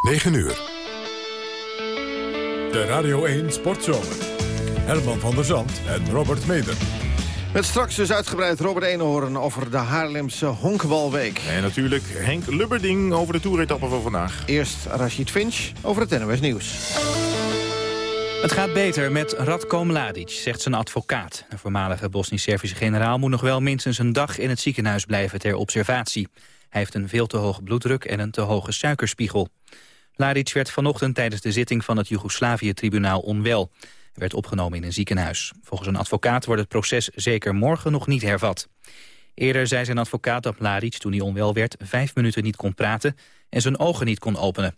9 uur. De Radio 1 Sportzomer. Herman van der Zand en Robert Meder. Met straks dus uitgebreid Robert Eenhoorn over de Haarlemse Honkbalweek. En natuurlijk Henk Lubberding over de toeretappe van vandaag. Eerst Rashid Finch over het NOS Nieuws. Het gaat beter met Radko Mladic, zegt zijn advocaat. De voormalige Bosnisch-Servische generaal moet nog wel minstens een dag in het ziekenhuis blijven ter observatie. Hij heeft een veel te hoge bloeddruk en een te hoge suikerspiegel. Mladic werd vanochtend tijdens de zitting van het Joegoslavië-tribunaal onwel. Hij werd opgenomen in een ziekenhuis. Volgens een advocaat wordt het proces zeker morgen nog niet hervat. Eerder zei zijn advocaat dat Mladic, toen hij onwel werd... vijf minuten niet kon praten en zijn ogen niet kon openen.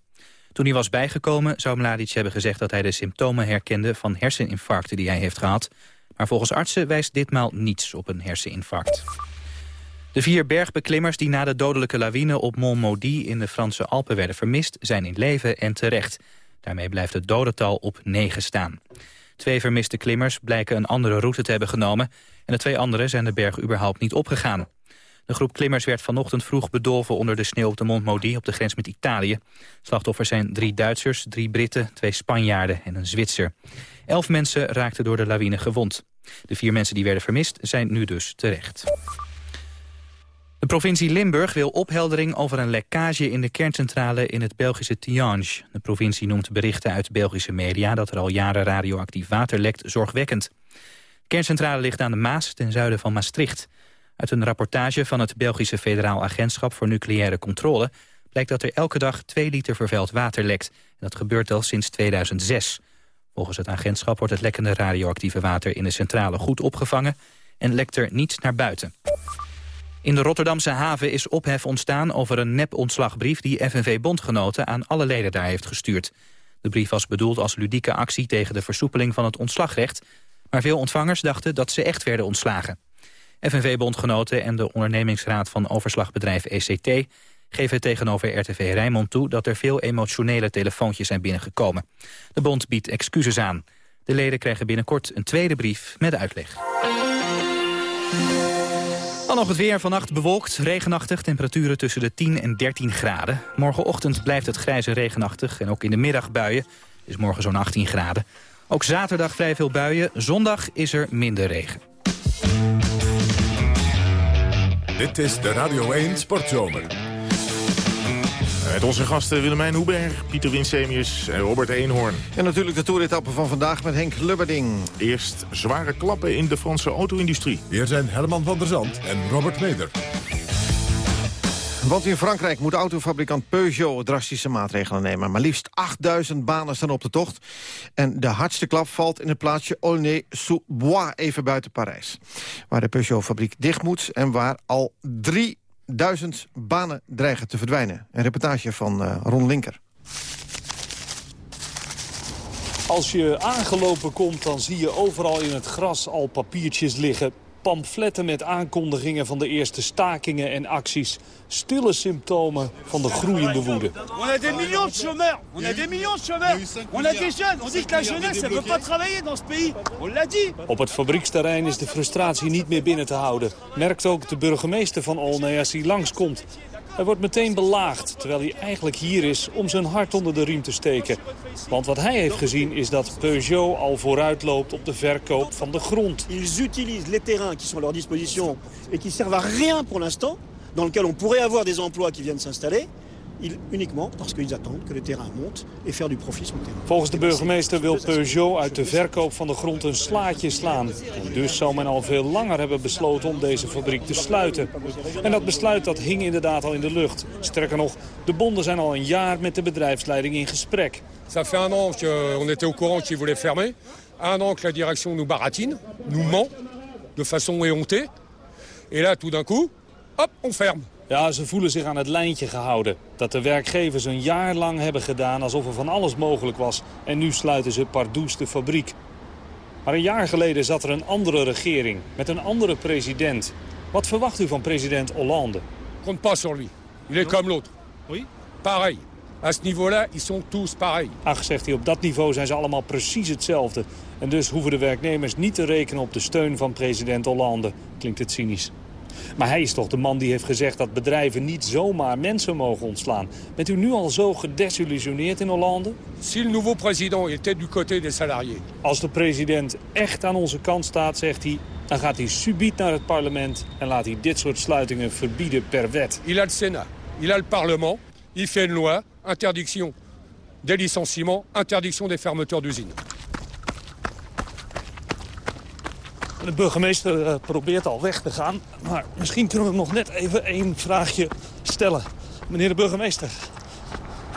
Toen hij was bijgekomen zou Mladic hebben gezegd dat hij de symptomen herkende van herseninfarcten die hij heeft gehad. Maar volgens artsen wijst ditmaal niets op een herseninfarct. De vier bergbeklimmers die na de dodelijke lawine op Mont Maudit in de Franse Alpen werden vermist zijn in leven en terecht. Daarmee blijft het dodental op negen staan. Twee vermiste klimmers blijken een andere route te hebben genomen en de twee anderen zijn de berg überhaupt niet opgegaan. De groep klimmers werd vanochtend vroeg bedolven onder de sneeuw op de Mont Maudit op de grens met Italië. Slachtoffers zijn drie Duitsers, drie Britten, twee Spanjaarden en een Zwitser. Elf mensen raakten door de lawine gewond. De vier mensen die werden vermist zijn nu dus terecht. De provincie Limburg wil opheldering over een lekkage in de kerncentrale in het Belgische Tihange. De provincie noemt berichten uit Belgische media dat er al jaren radioactief water lekt zorgwekkend. De kerncentrale ligt aan de Maas ten zuiden van Maastricht. Uit een rapportage van het Belgische Federaal Agentschap voor Nucleaire Controle blijkt dat er elke dag 2 liter vervuild water lekt. En dat gebeurt al sinds 2006. Volgens het agentschap wordt het lekkende radioactieve water in de centrale goed opgevangen en lekt er niets naar buiten. In de Rotterdamse haven is ophef ontstaan over een nep-ontslagbrief... die FNV-bondgenoten aan alle leden daar heeft gestuurd. De brief was bedoeld als ludieke actie tegen de versoepeling van het ontslagrecht... maar veel ontvangers dachten dat ze echt werden ontslagen. FNV-bondgenoten en de ondernemingsraad van overslagbedrijf ECT... geven tegenover RTV Rijnmond toe dat er veel emotionele telefoontjes zijn binnengekomen. De bond biedt excuses aan. De leden krijgen binnenkort een tweede brief met uitleg. Nog het weer. Vannacht bewolkt, regenachtig. Temperaturen tussen de 10 en 13 graden. Morgenochtend blijft het grijze regenachtig. En ook in de middag buien. is morgen zo'n 18 graden. Ook zaterdag vrij veel buien. Zondag is er minder regen. Dit is de Radio 1 Sportzomer. Met onze gasten Willemijn Hoeberg, Pieter Winsemius en Robert Eenhoorn. En natuurlijk de toeretappe van vandaag met Henk Lubberding. Eerst zware klappen in de Franse auto-industrie. Hier zijn Herman van der Zand en Robert Meder. Want in Frankrijk moet autofabrikant Peugeot drastische maatregelen nemen. Maar liefst 8000 banen staan op de tocht. En de hardste klap valt in het plaatsje Aulnay-sous-Bois, even buiten Parijs. Waar de Peugeot-fabriek dicht moet en waar al drie duizend banen dreigen te verdwijnen. Een reportage van uh, Ron Linker. Als je aangelopen komt, dan zie je overal in het gras al papiertjes liggen pamfletten met aankondigingen van de eerste stakingen en acties. Stille symptomen van de groeiende woede. On a des millions de chômeurs. On a des millions de chômeurs. On a des jeunes. On dit que la jeunesse ne veut pas travailler dans ce pays. On l'a dit. Op het fabrieksterrein is de frustratie niet meer binnen te houden. Merkt ook de burgemeester van Olney als hij langskomt. Hij wordt meteen belaagd, terwijl hij eigenlijk hier is om zijn hart onder de riem te steken. Want wat hij heeft gezien is dat Peugeot al vooruit loopt op de verkoop van de grond. Ils utilisent les terrains qui sont à leur disposition et qui servent à rien pour l'instant, dans lequel on pourrait avoir des emplois qui viennent s'installer uniquement parce qu'ils attendent que le terrain monte et faire du profit sur le terrain. Volgens de burgemeester wil Peugeot uit de verkoop van de grond een slaatje slaan. En dus zou men al veel langer hebben besloten om deze fabriek te sluiten. En dat besluit dat hing inderdaad al in de lucht. Sterker nog, de bonden zijn al een jaar met de bedrijfsleiding in gesprek. Ça fait un an qu'on était au courant qu'ils voulaient fermer. Un an que la direction nous baratine, nous ment, de façon éhontée. Et là, tout d'un coup, hop, on ferme. Ja, ze voelen zich aan het lijntje gehouden. Dat de werkgevers een jaar lang hebben gedaan alsof er van alles mogelijk was. En nu sluiten ze pardoes de fabriek. Maar een jaar geleden zat er een andere regering met een andere president. Wat verwacht u van president Hollande? Compte pas sur lui. Il est comme l'autre. Oui? Pareil. À ce niveau-là, ils sont tous pareils. Ach, zegt hij, op dat niveau zijn ze allemaal precies hetzelfde. En dus hoeven de werknemers niet te rekenen op de steun van president Hollande, klinkt het cynisch. Maar hij is toch de man die heeft gezegd dat bedrijven niet zomaar mensen mogen ontslaan. Bent u nu al zo gedesillusioneerd in Hollande? Si le nouveau président était du côté des salariés, Als de president echt aan onze kant staat, zegt hij... dan gaat hij subiet naar het parlement en laat hij dit soort sluitingen verbieden per wet. il a le Sénat, il a le Parlement, il fait une loi, interdiction des licenciements, interdiction des fermetures d'usines. De burgemeester eh, probeert al weg te gaan. Maar misschien kunnen we hem nog net even één vraagje stellen. Meneer de burgemeester,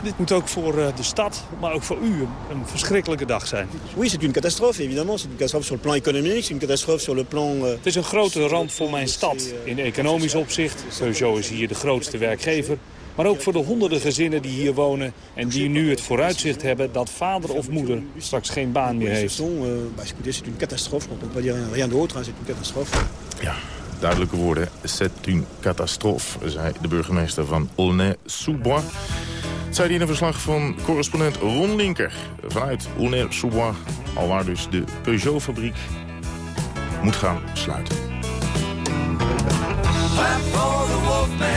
dit moet ook voor eh, de stad, maar ook voor u een, verschrikkelijke dag zijn. Oui, c'est une catastrophe, évidemment. C'est une catastrophe sur le plan économique, c'est une catastrophe sur le plan... euh, Het is een grote ramp voor mijn stad. In economisch opzicht. Peugeot is hier de grootste werkgever. Maar ook voor de honderden gezinnen die hier wonen... en die nu het vooruitzicht hebben dat vader of moeder straks geen baan meer heeft. euh, c'est une catastrophe, on ne peut pas dire rien d'autre, hein, c'est une catastrophe. Ja, duidelijke woorden. C'est une catastrophe, zei de burgemeester van Aulnay-sous-Bois. Dat zei hij in een verslag van correspondent Ron Linker. Vanuit Aulnay-sous-Bois, alwaar dus de Peugeot-fabriek moet gaan sluiten. Clap for the Wolfman.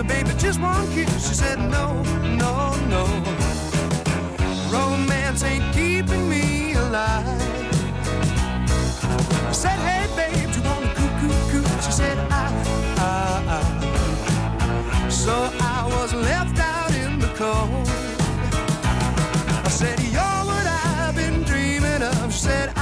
So baby, just one kiss. She said, no, no, no. Romance ain't keeping me alive. I said, hey, babe, you wanna coo, coo, coo? She said, I, I, I. So I was left out in the cold. I said, you're what I've been dreaming of. She said,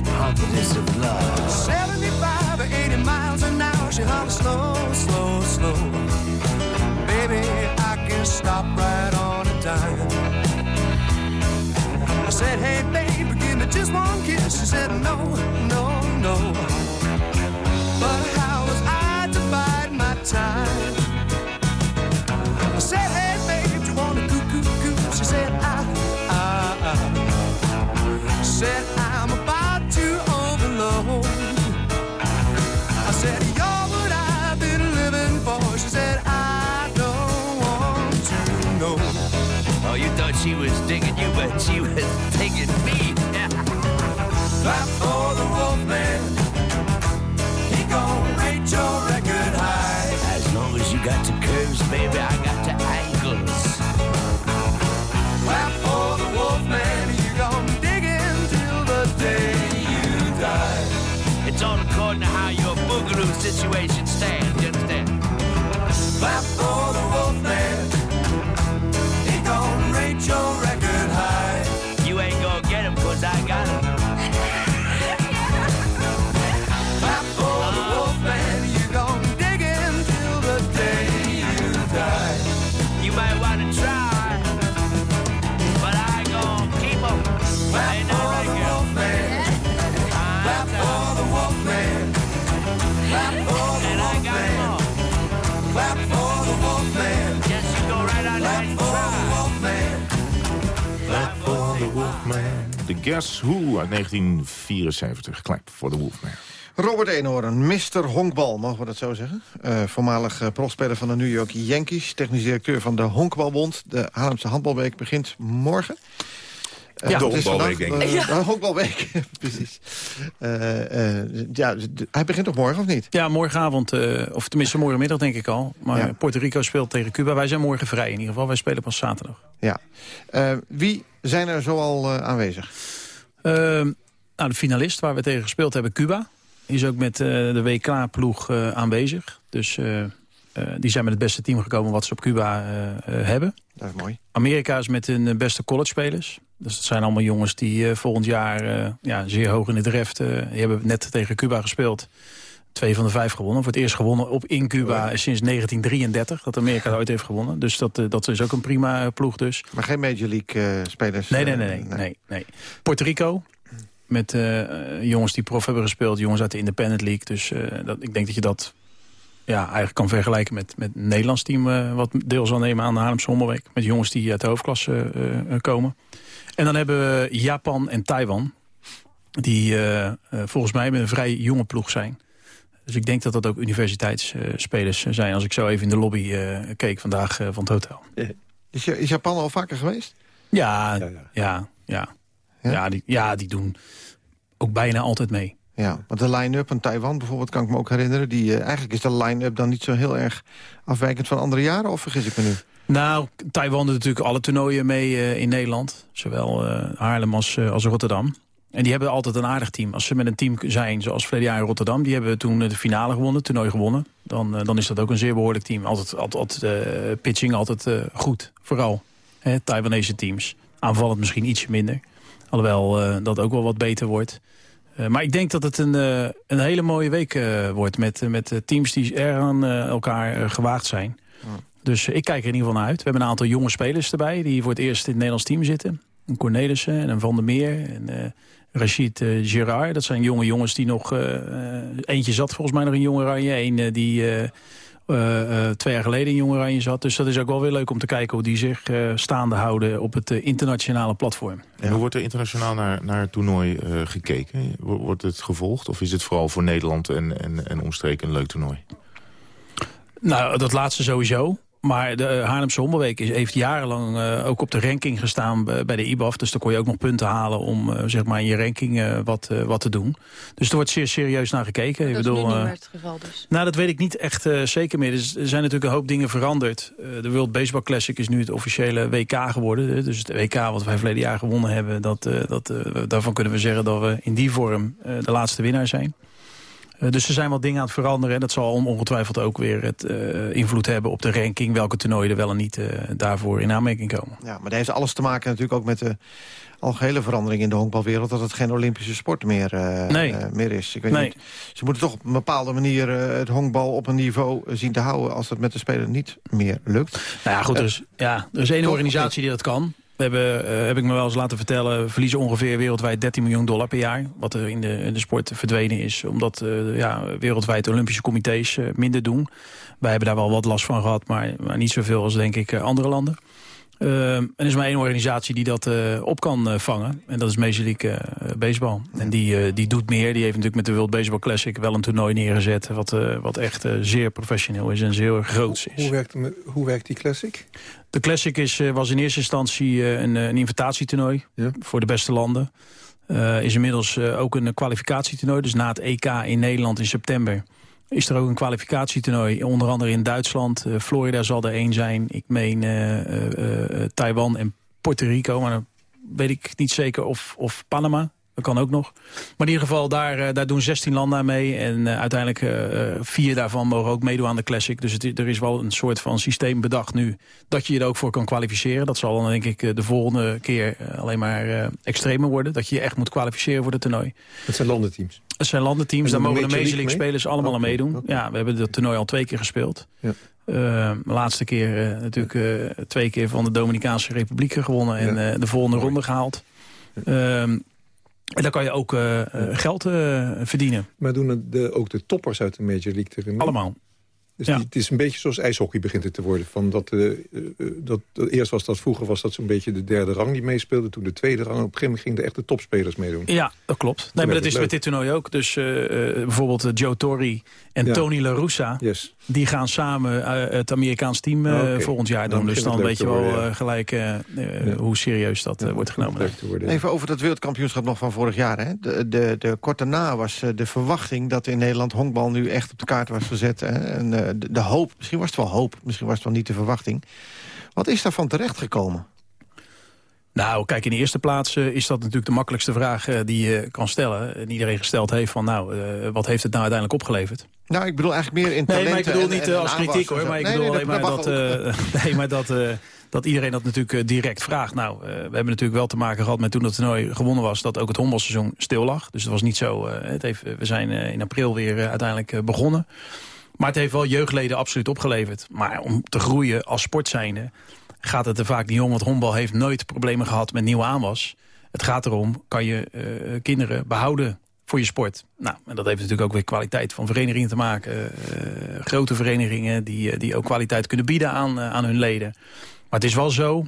about the of love. 75 or 80 miles an hour. She hollers slow, slow, slow. Baby, I can stop right on a dime. I said, hey, baby, give me just one kiss. She said, no. Clap Guess Who uit 1974. Clap voor de Wolfman. Robert Eenhoorn, Mr. Honkbal, mogen we dat zo zeggen? Eh, voormalig uh, profspeler van de New York Yankees... technisch directeur van de Honkbalbond. De Haarlemse Handbalweek begint morgen. Uh, Ja, de het is honkbalweek, vandaag, denk ik. eh, De honkbalweek, precies. Eh, eh, ja, hij begint toch morgen, of niet? Ja, morgenavond, eh, of tenminste morgenmiddag denk ik al. Maar Ja. Puerto Rico speelt tegen Cuba. Wij zijn morgen vrij in ieder geval. Wij spelen pas zaterdag. Ja. Eh, wie zijn er zoal eh, aanwezig? Ehm, nou, de finalist waar we tegen gespeeld hebben, Cuba. Is ook met eh, de WK-ploeg eh, aanwezig. Dus eh, die zijn met het beste team gekomen wat ze op Cuba hebben. Dat is mooi. Amerika is met hun beste college spelers. Dus dat zijn allemaal jongens die volgend jaar ja, zeer hoog in de draft... die hebben net tegen Cuba gespeeld twee van de vijf gewonnen. Voor het eerst gewonnen op in Cuba sinds 1933. Dat Amerika ooit heeft gewonnen. Dus dat, dat is ook een prima ploeg dus. Maar geen Major League spelers? Nee, nee, nee, nee, nee, nee. Puerto Rico, met uh, jongens die prof hebben gespeeld. Jongens uit de Independent League. Dus uh, dat, ik denk dat je dat ja, eigenlijk kan vergelijken met, met het Nederlands team... Uh, wat deel zal nemen aan de Haarlemse Hommelweek. Met jongens die uit de hoofdklasse komen. En dan hebben we Japan en Taiwan. Die volgens mij met een vrij jonge ploeg zijn. Dus ik denk dat dat ook universiteitsspelers zijn. Als ik zo even in de lobby keek vandaag van het hotel. Is, is Japan al vaker geweest? Ja, ja, ja. ja, ja. Ja? die, ja, die doen ook bijna altijd mee. Ja, want de line-up van Taiwan bijvoorbeeld kan ik me ook herinneren. Die, uh, eigenlijk is de line-up dan niet zo heel erg afwijkend van andere jaren, of vergis ik me nu? Nou, Taiwan doet natuurlijk alle toernooien mee uh, in Nederland. Zowel uh, Haarlem als, als Rotterdam. En die hebben altijd een aardig team. Als ze met een team zijn, zoals verleden jaar in Rotterdam... die hebben toen de finale gewonnen, het toernooi gewonnen... dan, dan is dat ook een zeer behoorlijk team. Altijd, altijd, altijd pitching altijd goed, vooral. Hè, Taiwanese teams. Aanvallend misschien iets minder. Alhoewel uh, dat ook wel wat beter wordt. Maar ik denk dat het een, een hele mooie week wordt... met, met teams die er aan elkaar gewaagd zijn. Dus ik kijk er in ieder geval naar uit. We hebben een aantal jonge spelers erbij... die voor het eerst in het Nederlands team zitten. Een Cornelissen en een Van der Meer en Rachid Girard. Dat zijn jonge jongens die nog... eentje zat volgens mij nog in Jong Oranje. Een die uh, twee jaar geleden in Jong Oranje zat. Dus dat is ook wel weer leuk om te kijken hoe die zich uh, staande houden op het internationale platform. En hoe wordt er internationaal naar, naar het toernooi gekeken? Wordt het gevolgd of is het vooral voor Nederland en, en, en omstreken een leuk toernooi? Nou, dat laatste sowieso. Maar de Haarlemse Hommelweek heeft jarenlang uh, ook op de ranking gestaan bij de IBAF. Dus daar kon je ook nog punten halen om uh, zeg maar in je ranking uh, wat, wat te doen. Dus er wordt zeer serieus naar gekeken. Dat ik bedoel, is nu niet meer het geval dus? Nou, dat weet ik niet echt zeker meer. Dus er zijn natuurlijk een hoop dingen veranderd. de World Baseball Classic is nu het officiële WK geworden. Dus het WK wat wij verleden jaar gewonnen hebben... Dat, dat, daarvan kunnen we zeggen dat we in die vorm de laatste winnaar zijn. Uh, dus er zijn wat dingen aan het veranderen. En dat zal ongetwijfeld ook weer het uh, invloed hebben op de ranking... welke toernooien er wel en niet uh, daarvoor in aanmerking komen. Ja, maar dat heeft alles te maken natuurlijk ook met de algehele verandering in de honkbalwereld... dat het geen Olympische sport meer, nee. meer is. Ik weet nee. niet, ze moeten toch op een bepaalde manier het honkbal op een niveau zien te houden... als dat met de speler niet meer lukt. Nou ja, goed, dus, ja, er is één organisatie die dat kan... We hebben, uh, heb ik me wel eens laten vertellen, verliezen ongeveer wereldwijd 13 miljoen dollar per jaar. Wat er in de, de sport verdwenen is. Omdat uh, ja, wereldwijd Olympische comité's uh, minder doen. Wij hebben daar wel wat last van gehad, maar, maar niet zoveel als denk ik andere landen. Uh, en er is maar één organisatie die dat uh, op kan uh, vangen. En dat is Major League Baseball. En die, die doet meer. Die heeft natuurlijk met de World Baseball Classic wel een toernooi neergezet... wat, wat echt zeer professioneel is en zeer groot is. Hoe werkt, hoe werkt die Classic? De Classic is, was in eerste instantie een, een invitatietoernooi ja. voor de beste landen. is inmiddels ook een kwalificatietoernooi. Dus na het EK in Nederland in september is er ook een kwalificatietoernooi. Onder andere in Duitsland. Uh, Florida zal er één zijn. Ik meen uh, uh, Taiwan en Puerto Rico. Maar weet ik niet zeker of, of Panama. Dat kan ook nog. Maar in ieder geval, daar, daar doen 16 landen aan mee. En uiteindelijk vier daarvan mogen ook meedoen aan de Classic. Dus er is wel een soort van systeem bedacht nu... dat je je er ook voor kan kwalificeren. Dat zal dan denk ik de volgende keer alleen maar extremer worden. Dat je je echt moet kwalificeren voor het toernooi. Het zijn landenteams? Het zijn landenteams, daar mogen de Major League spelers allemaal aan meedoen. Ja, we hebben dat toernooi al twee keer gespeeld. Ja. Uh, de laatste keer uh, natuurlijk uh, twee keer van de Dominicaanse Republiek gewonnen... en ja. de volgende ronde gehaald. en daar kan je ook geld verdienen. Maar doen de, ook de toppers uit de Major League erin? Allemaal. Dus ja. het is een beetje zoals ijshockey begint het te worden. Van dat, uh, dat, eerst was dat, vroeger was dat zo'n beetje de derde rang die meespeelde. Toen de tweede rang. Op een gegeven moment gingen de echte topspelers meedoen. Ja, dat klopt. Nee, maar dat is leuk. met dit toernooi ook. Dus uh, bijvoorbeeld Joe Torre en ja. Tony La Russa. Yes. Die gaan samen het Amerikaans team okay. volgend jaar doen. Dan dus dan weet je wel ja. gelijk ja. hoe serieus dat wordt genomen. Even over dat wereldkampioenschap nog van vorig jaar. Hè? De, de, de kort daarna was de verwachting dat in Nederland honkbal nu echt op de kaart was gezet. Hè? En, de, de, hoop, misschien was het wel hoop, misschien was het wel niet de verwachting. Wat is daarvan terechtgekomen? Nou, kijk, in de eerste plaats uh, is dat natuurlijk de makkelijkste vraag uh, die je kan stellen. En iedereen gesteld heeft van, nou, uh, wat heeft het nou uiteindelijk opgeleverd? Nou, ik bedoel eigenlijk meer in Nee, maar ik bedoel en, niet en als kritiek, hoor. Maar ik nee, bedoel nee, alleen maar dat, nee, maar dat, dat iedereen dat natuurlijk direct vraagt. Nou, we hebben natuurlijk wel te maken gehad met toen het toernooi gewonnen was... dat ook het honkbalseizoen stil lag. Dus dat was niet zo... het heeft, we zijn in april weer uiteindelijk begonnen. Maar het heeft wel jeugdleden absoluut opgeleverd. Maar om te groeien als sport zijnde gaat het er vaak niet om. Want honkbal heeft nooit problemen gehad met nieuwe aanwas. Het gaat erom, kan je uh, kinderen behouden voor je sport. Nou, en dat heeft natuurlijk ook weer kwaliteit van verenigingen te maken. Uh, grote verenigingen die, die ook kwaliteit kunnen bieden aan, aan hun leden. Maar het is wel zo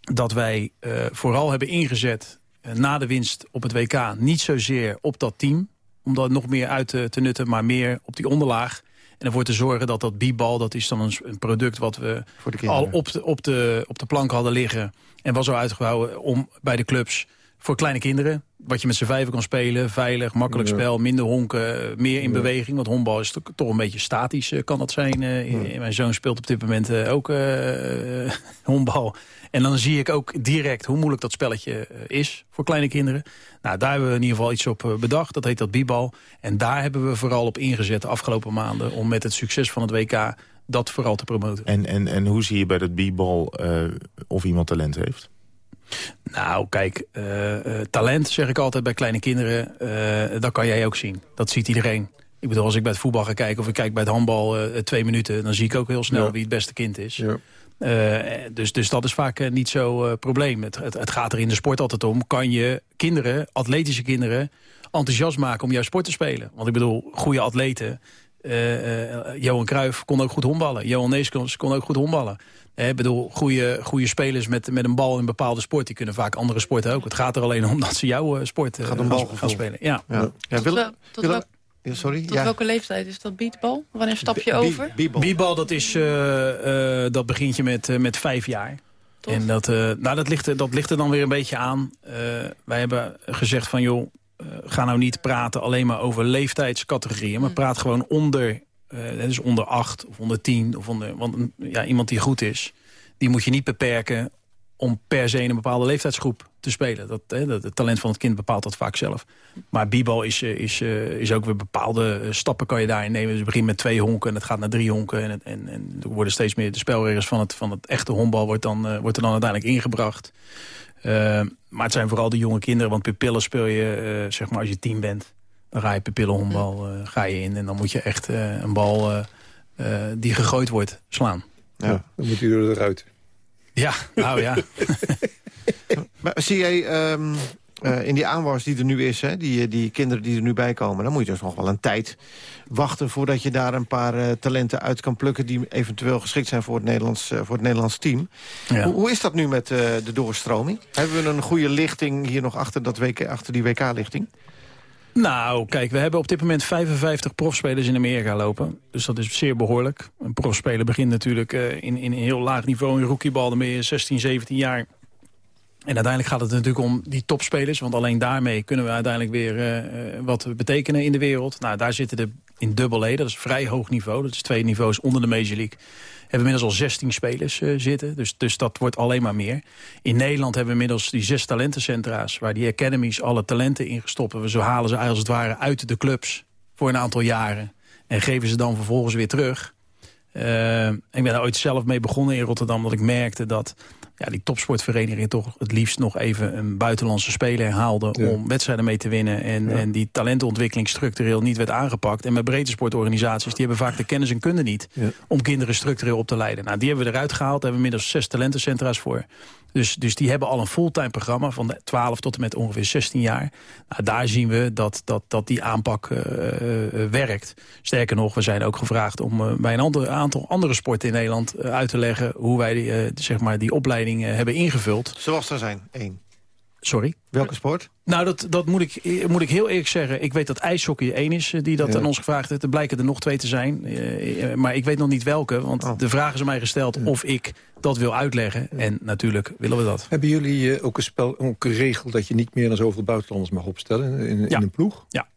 dat wij vooral hebben ingezet na de winst op het WK... niet zozeer op dat team, om dat nog meer uit te, te nutten... maar meer op die onderlaag en ervoor te zorgen dat dat bibal, dat is dan een, een product wat we al op de, op, de, op de plank hadden liggen. En was zo uitgebouwd om bij de clubs voor kleine kinderen. Wat je met z'n vijven kan spelen. Veilig, makkelijk Ja. spel, minder honken, meer in Ja. beweging. Want honkbal is toch- een beetje statisch, eh, kan dat zijn. Eh, Mijn zoon speelt op dit moment eh, ook eh, honkbal. En dan zie ik ook direct hoe moeilijk dat spelletje is voor kleine kinderen. Nou, daar hebben we in ieder geval iets op bedacht. Dat heet dat bibal. En daar hebben we vooral op ingezet de afgelopen maanden... om met het succes van het WK dat vooral te promoten. En, en, en hoe zie je bij dat b-ball eh, of iemand talent heeft? Nou, kijk, eh, eh, talent zeg ik altijd bij kleine kinderen, eh, dat kan jij ook zien. Dat ziet iedereen. Ik bedoel, als ik bij het voetbal ga kijken of ik kijk bij het handbal twee minuten... dan zie ik ook heel snel Ja. wie het beste kind is. Ja. Dus, dus dat is vaak niet zo'n probleem. Het, het, het gaat er in de sport altijd om. Kan je kinderen, atletische kinderen, enthousiast maken om jouw sport te spelen? Want ik bedoel, goede atleten... Johan Cruijff kon ook goed honkballen. Johan Neeskens kon ook goed honkballen. Eh, Ik bedoel, goede, goede spelers met, met een bal in een bepaalde sport... die kunnen vaak andere sporten ook. Het gaat er alleen om dat ze jouw eh, sport eh, Gaat om gaan, balgevoel. gaan spelen. Ja. Ja. Ja, Tot, Willem- wel- tot, Willem- wel- ja, sorry? tot ja. welke leeftijd is dat beatbal? Wanneer stap je over? Bibal, dat, is, eh, eh, dat begint je met, met vijf jaar. Tof. En dat, eh, nou, dat, ligt, er- dat ligt er dan weer een beetje aan. Eh, wij hebben gezegd van, joh, ga nou niet praten alleen maar over leeftijdscategorieën. Maar Mm. praat gewoon onder, eh dus onder acht of onder tien. Of onder, want een- ja, iemand die goed is, die moet je niet beperken om per se in een bepaalde leeftijdsgroep te spelen. Dat, hè, dat, het talent van het kind bepaalt dat vaak zelf. Maar bibal is, eh, is, eh, is ook weer bepaalde stappen kan je daarin nemen. Dus het begint met twee honken en het gaat naar drie honken. En, en, en er worden steeds meer de spelregels van het, van het echte honkbal wordt dan, wordt er dan uiteindelijk ingebracht. Eh, maar het zijn vooral de jonge kinderen, want pupillen speel je, zeg maar als je tien bent. Dan ga je pupillenhonkbal eh, ga je in en dan moet je echt eh, een bal eh, eh, die gegooid wordt slaan. Ja. dan moet hij door de ruit. Ja, nou ja. Maar zie jij ehm, eh, in die aanwas die er nu is, hè, die, die kinderen die er nu bij komen... dan moet je dus nog wel een tijd wachten voordat je daar een paar eh, talenten uit kan plukken... die eventueel geschikt zijn voor het Nederlands, eh, voor het Nederlands team. Ja. Hoe, hoe is dat nu met eh, de doorstroming? Hebben we een goede lichting hier nog achter, dat WK, achter die WK-lichting? Nou, kijk, we hebben op dit moment 55 profspelers in Amerika lopen. Dus dat is zeer behoorlijk. Een profspeler begint natuurlijk eh, in, in een heel laag niveau in rookiebal. Dan je 16, 17 jaar. En uiteindelijk gaat het natuurlijk om die topspelers. Want alleen daarmee kunnen we uiteindelijk weer eh, eh, wat betekenen in de wereld. Nou, daar zitten de in dubbel E. Dat is vrij hoog niveau. Dat is twee niveaus onder de Major League. Hebben inmiddels al 16 spelers eh, zitten. Dus, dus dat wordt alleen maar meer. In Nederland hebben we inmiddels die zes talentencentra's... waar die academies alle talenten in. We zo halen ze als het ware uit de clubs voor een aantal jaren. En geven ze dan vervolgens weer terug. Eh, ik ben daar ooit zelf mee begonnen in Rotterdam... dat ik merkte dat ja, die topsportvereniging toch het liefst nog even een buitenlandse speler haalde... Ja. om wedstrijden mee te winnen. En, Ja. en die talentontwikkeling structureel niet werd aangepakt. En met breedte sportorganisaties, die hebben vaak de kennis en kunde niet... Ja. om kinderen structureel op te leiden. Nou, die hebben we eruit gehaald. Daar hebben we inmiddels zes talentencentra's voor. Dus, dus die hebben al een fulltime programma van de 12 tot en met ongeveer 16 jaar. Nou, daar zien we dat, dat, dat die aanpak eh, eh, werkt. Sterker nog, we zijn ook gevraagd om eh, bij een ander, aantal andere sporten in Nederland uit te leggen... hoe wij die, zeg maar die opleiding hebben ingevuld. Zoals er zijn, één. Sorry? Welke sport? Nou, dat, dat moet, ik, eh, moet ik heel eerlijk zeggen. Ik weet dat ijshockey één is eh, die dat Ja. aan ons gevraagd heeft. Er blijken er nog twee te zijn. Eh, maar ik weet nog niet welke. Want Oh. de vraag is aan mij gesteld of ik dat wil uitleggen. En natuurlijk willen we dat. Hebben jullie ook, een spel, ook een regel dat je niet meer dan zoveel buitenlanders mag opstellen in, in een ploeg? Ja.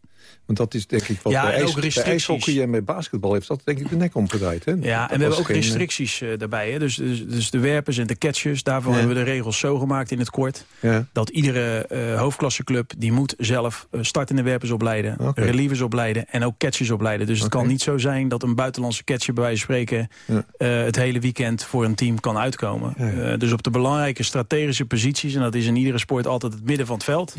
Want dat is denk ik wat Ja, bij, ijs, restricties. en bij basketbal heeft dat denk ik de nek omgedraaid. Hè? Ja, Dat en we hebben ook geen, eh, restricties eh, daarbij. Hè? Dus, dus, dus de werpers en de catchers, daarvoor Ja. hebben we de regels zo gemaakt in het kort. Ja. Dat iedere eh hoofdklasseclub die moet zelf startende werpers opleiden, relievers opleiden en ook catchers opleiden. Dus het kan niet zo zijn dat een buitenlandse catcher bij wijze van spreken Ja. het hele weekend voor een team kan uitkomen. Dus op de belangrijke strategische posities, en dat is in iedere sport altijd het midden van het veld.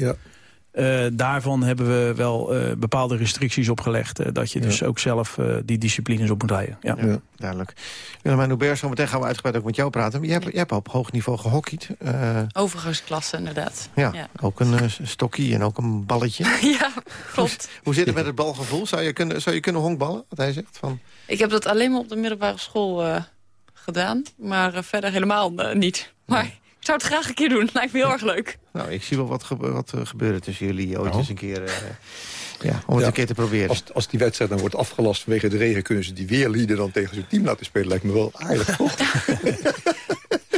Eh, daarvan hebben we wel eh, bepaalde restricties opgelegd. eh, dat je dus ook zelf eh, die disciplines op moet rijden. Ja. Ja, duidelijk. Willemijn Hubert, zo meteen gaan we uitgebreid ook met jou praten. Maar jij, hebt, jij hebt op hoog niveau gehockeyd. Eh, Overgangsklasse, inderdaad. ja, Ja. ook een eh, stokkie en ook een balletje. ja, klopt. Hoe zit het met het balgevoel? Zou je kunnen, zou je kunnen honkballen, wat hij zegt? Van, Ik heb dat alleen maar op de middelbare school eh, gedaan. Maar verder helemaal niet. Maar zou het graag een keer doen. Lijkt me heel erg leuk. nou, ik zie wel wat, gebe- wat eh, gebeuren tussen jullie ooit Nou. eens een keer... eh, ja, om het Ja. een keer te proberen. Als, als die wedstrijd dan wordt afgelast vanwege de regen... kunnen ze die weerlieden dan tegen zijn team laten spelen. Lijkt me wel aardig, toch?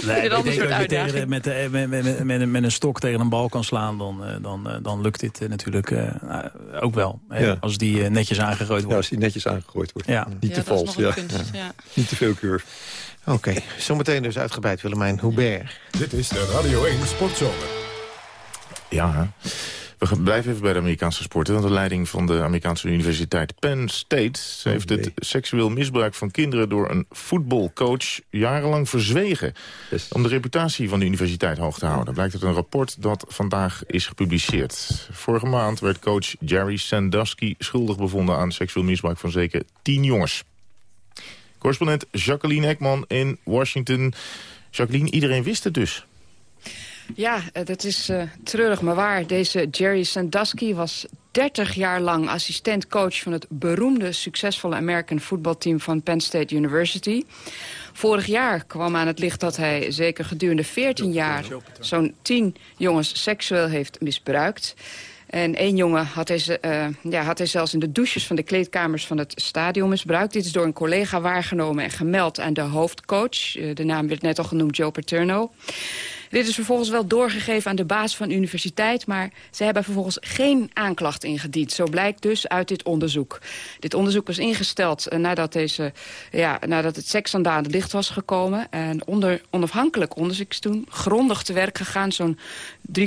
Nee, Een ander ik denk soort dat je tegen met, met, met, met, met, een- met een stok tegen een bal kan slaan, dan, eh, dan, eh, dan lukt dit eh, natuurlijk eh, eh, ook wel. hè, Ja. Als die eh, netjes aangegooid Ja, wordt. als die netjes aangegooid wordt. Ja. Niet ja, te vals, ja. kunst. Ja. Niet te veel curve. Oké, zometeen dus uitgebreid Willemijn Hubert. Dit is de Radio 1 Sportzomer. Ja, we blijven even bij de Amerikaanse sporten. Want de leiding van de Amerikaanse universiteit Penn State... heeft jee. het seksueel misbruik van kinderen door een voetbalcoach jarenlang verzwegen. Yes. Om de reputatie van de universiteit hoog te houden. Blijkt uit een rapport dat vandaag is gepubliceerd. Vorige maand werd coach Jerry Sandusky schuldig bevonden aan seksueel misbruik van zeker tien jongens. Correspondent Jacqueline Ekman in Washington. Jacqueline, iedereen wist het dus. Ja, eh, dat is eh, treurig maar waar. Deze Jerry Sandusky was 30 jaar lang assistentcoach van het beroemde, succesvolle American voetbalteam van Penn State University. Vorig jaar kwam aan het licht dat hij zeker gedurende 14 jaar zo'n 10 jongens seksueel heeft misbruikt. En één jongen had hij, eh, ja, had hij zelfs in de douches van de kleedkamers van het stadion misbruikt. Dit is door een collega waargenomen en gemeld aan de hoofdcoach. Eh, de naam werd net al genoemd, Joe Paterno. Dit is vervolgens wel doorgegeven aan de baas van de universiteit... maar ze hebben vervolgens geen aanklacht ingediend. Zo blijkt dus uit dit onderzoek. Dit onderzoek was ingesteld eh, nadat, deze, ja, nadat het seksschandaal aan licht was gekomen. En onder onafhankelijk onderzoek toen grondig te werk gegaan. Zo'n 3,5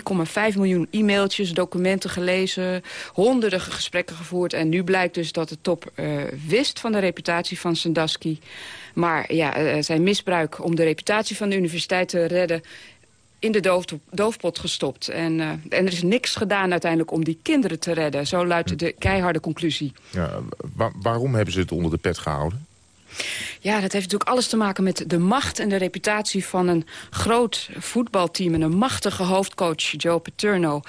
miljoen e-mailtjes, documenten gelezen... honderden gesprekken gevoerd. En nu blijkt dus dat de top eh, wist van de reputatie van Sandusky... Maar ja, eh, zijn misbruik om de reputatie van de universiteit te redden in de doof, doofpot gestopt. En, eh, en er is niks gedaan uiteindelijk om die kinderen te redden. Zo luidt de keiharde conclusie. Ja, wa- waarom hebben ze het onder de pet gehouden? Ja, dat heeft natuurlijk alles te maken met de macht en de reputatie van een groot voetbalteam... en een machtige hoofdcoach, Joe Paterno.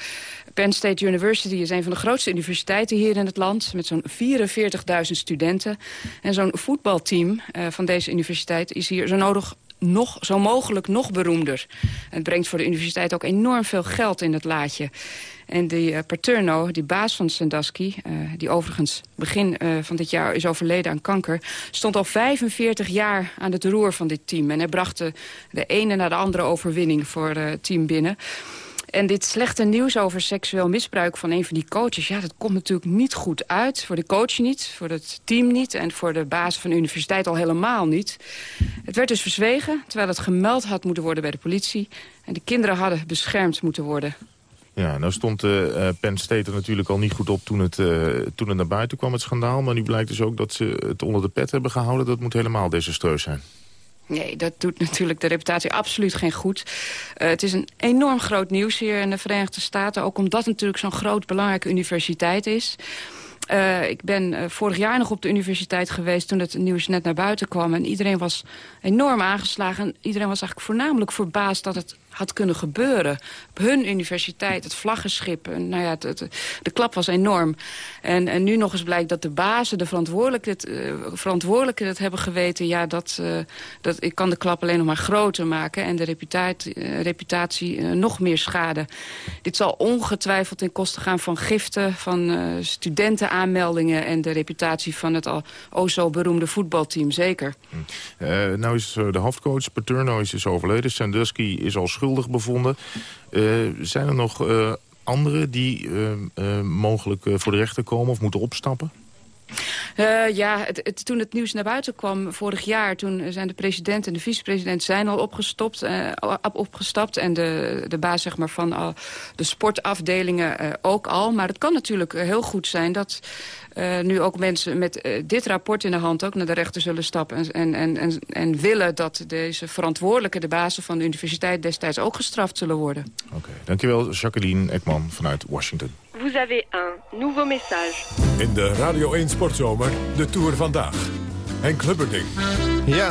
Penn State University is een van de grootste universiteiten hier in het land... met zo'n 44.000 studenten. En zo'n voetbalteam eh, van deze universiteit is hier zo nodig nog, zo mogelijk nog beroemder. Het brengt voor de universiteit ook enorm veel geld in het laadje. En die eh, Paterno, die baas van Sandusky... eh, die overigens begin eh, van dit jaar is overleden aan kanker... stond al 45 jaar aan het roer van dit team. En hij bracht de, de ene na de andere overwinning voor het team binnen... En dit slechte nieuws over seksueel misbruik van een van die coaches... ja, dat komt natuurlijk niet goed uit. Voor de coach niet, voor het team niet... en voor de baas van de universiteit al helemaal niet. Het werd dus verzwegen, terwijl het gemeld had moeten worden bij de politie... en de kinderen hadden beschermd moeten worden. Ja, nou stond eh, Penn State er natuurlijk al niet goed op toen het, eh, toen het naar buiten kwam, het schandaal. Maar nu blijkt dus ook dat ze het onder de pet hebben gehouden. Dat moet helemaal desastreus zijn. Nee, dat doet natuurlijk de reputatie absoluut geen goed. Uh, het is een enorm groot nieuws hier in de Verenigde Staten. Ook omdat het natuurlijk zo'n groot belangrijke universiteit is. Uh, ik ben uh, vorig jaar nog op de universiteit geweest toen het nieuws net naar buiten kwam. En iedereen was enorm aangeslagen. En iedereen was eigenlijk voornamelijk verbaasd dat het had kunnen gebeuren. Op hun universiteit, het vlaggenschip. En, nou ja, de klap was enorm. En, en nu nog eens blijkt dat de bazen, de verantwoordelijken het, uh, hebben geweten. Ja, dat, uh, dat ik kan de klap alleen nog maar groter maken. En de reputatie, uh, reputatie nog meer schade. Dit zal ongetwijfeld ten koste gaan van giften, van studentenaanmeldingen... en de reputatie van het al o zo beroemde voetbalteam, zeker. Uh, nou is de hoofdcoach Paterno is dus overleden. Sandusky is al schuldig bevonden. Uh, zijn er nog uh, anderen die eh, eh, mogelijk eh, voor de rechter komen of moeten opstappen? Uh, ja, toen het nieuws naar buiten kwam vorig jaar... toen zijn de president en de vicepresident zijn al opgestopt, uh, opgestapt... en de, de baas zeg maar, van uh, de sportafdelingen ook al. Maar het kan natuurlijk heel goed zijn dat nu ook mensen met dit rapport in de hand... ook naar de rechter zullen stappen en, en, en, en willen dat deze verantwoordelijke... de bazen van de universiteit destijds ook gestraft zullen worden. Oké, okay, dankjewel Jacqueline Ekman vanuit Washington. Vous avez un nouveau message. In de Radio 1 Sportzomer, de Tour vandaag. Henk Lubberding. Ja,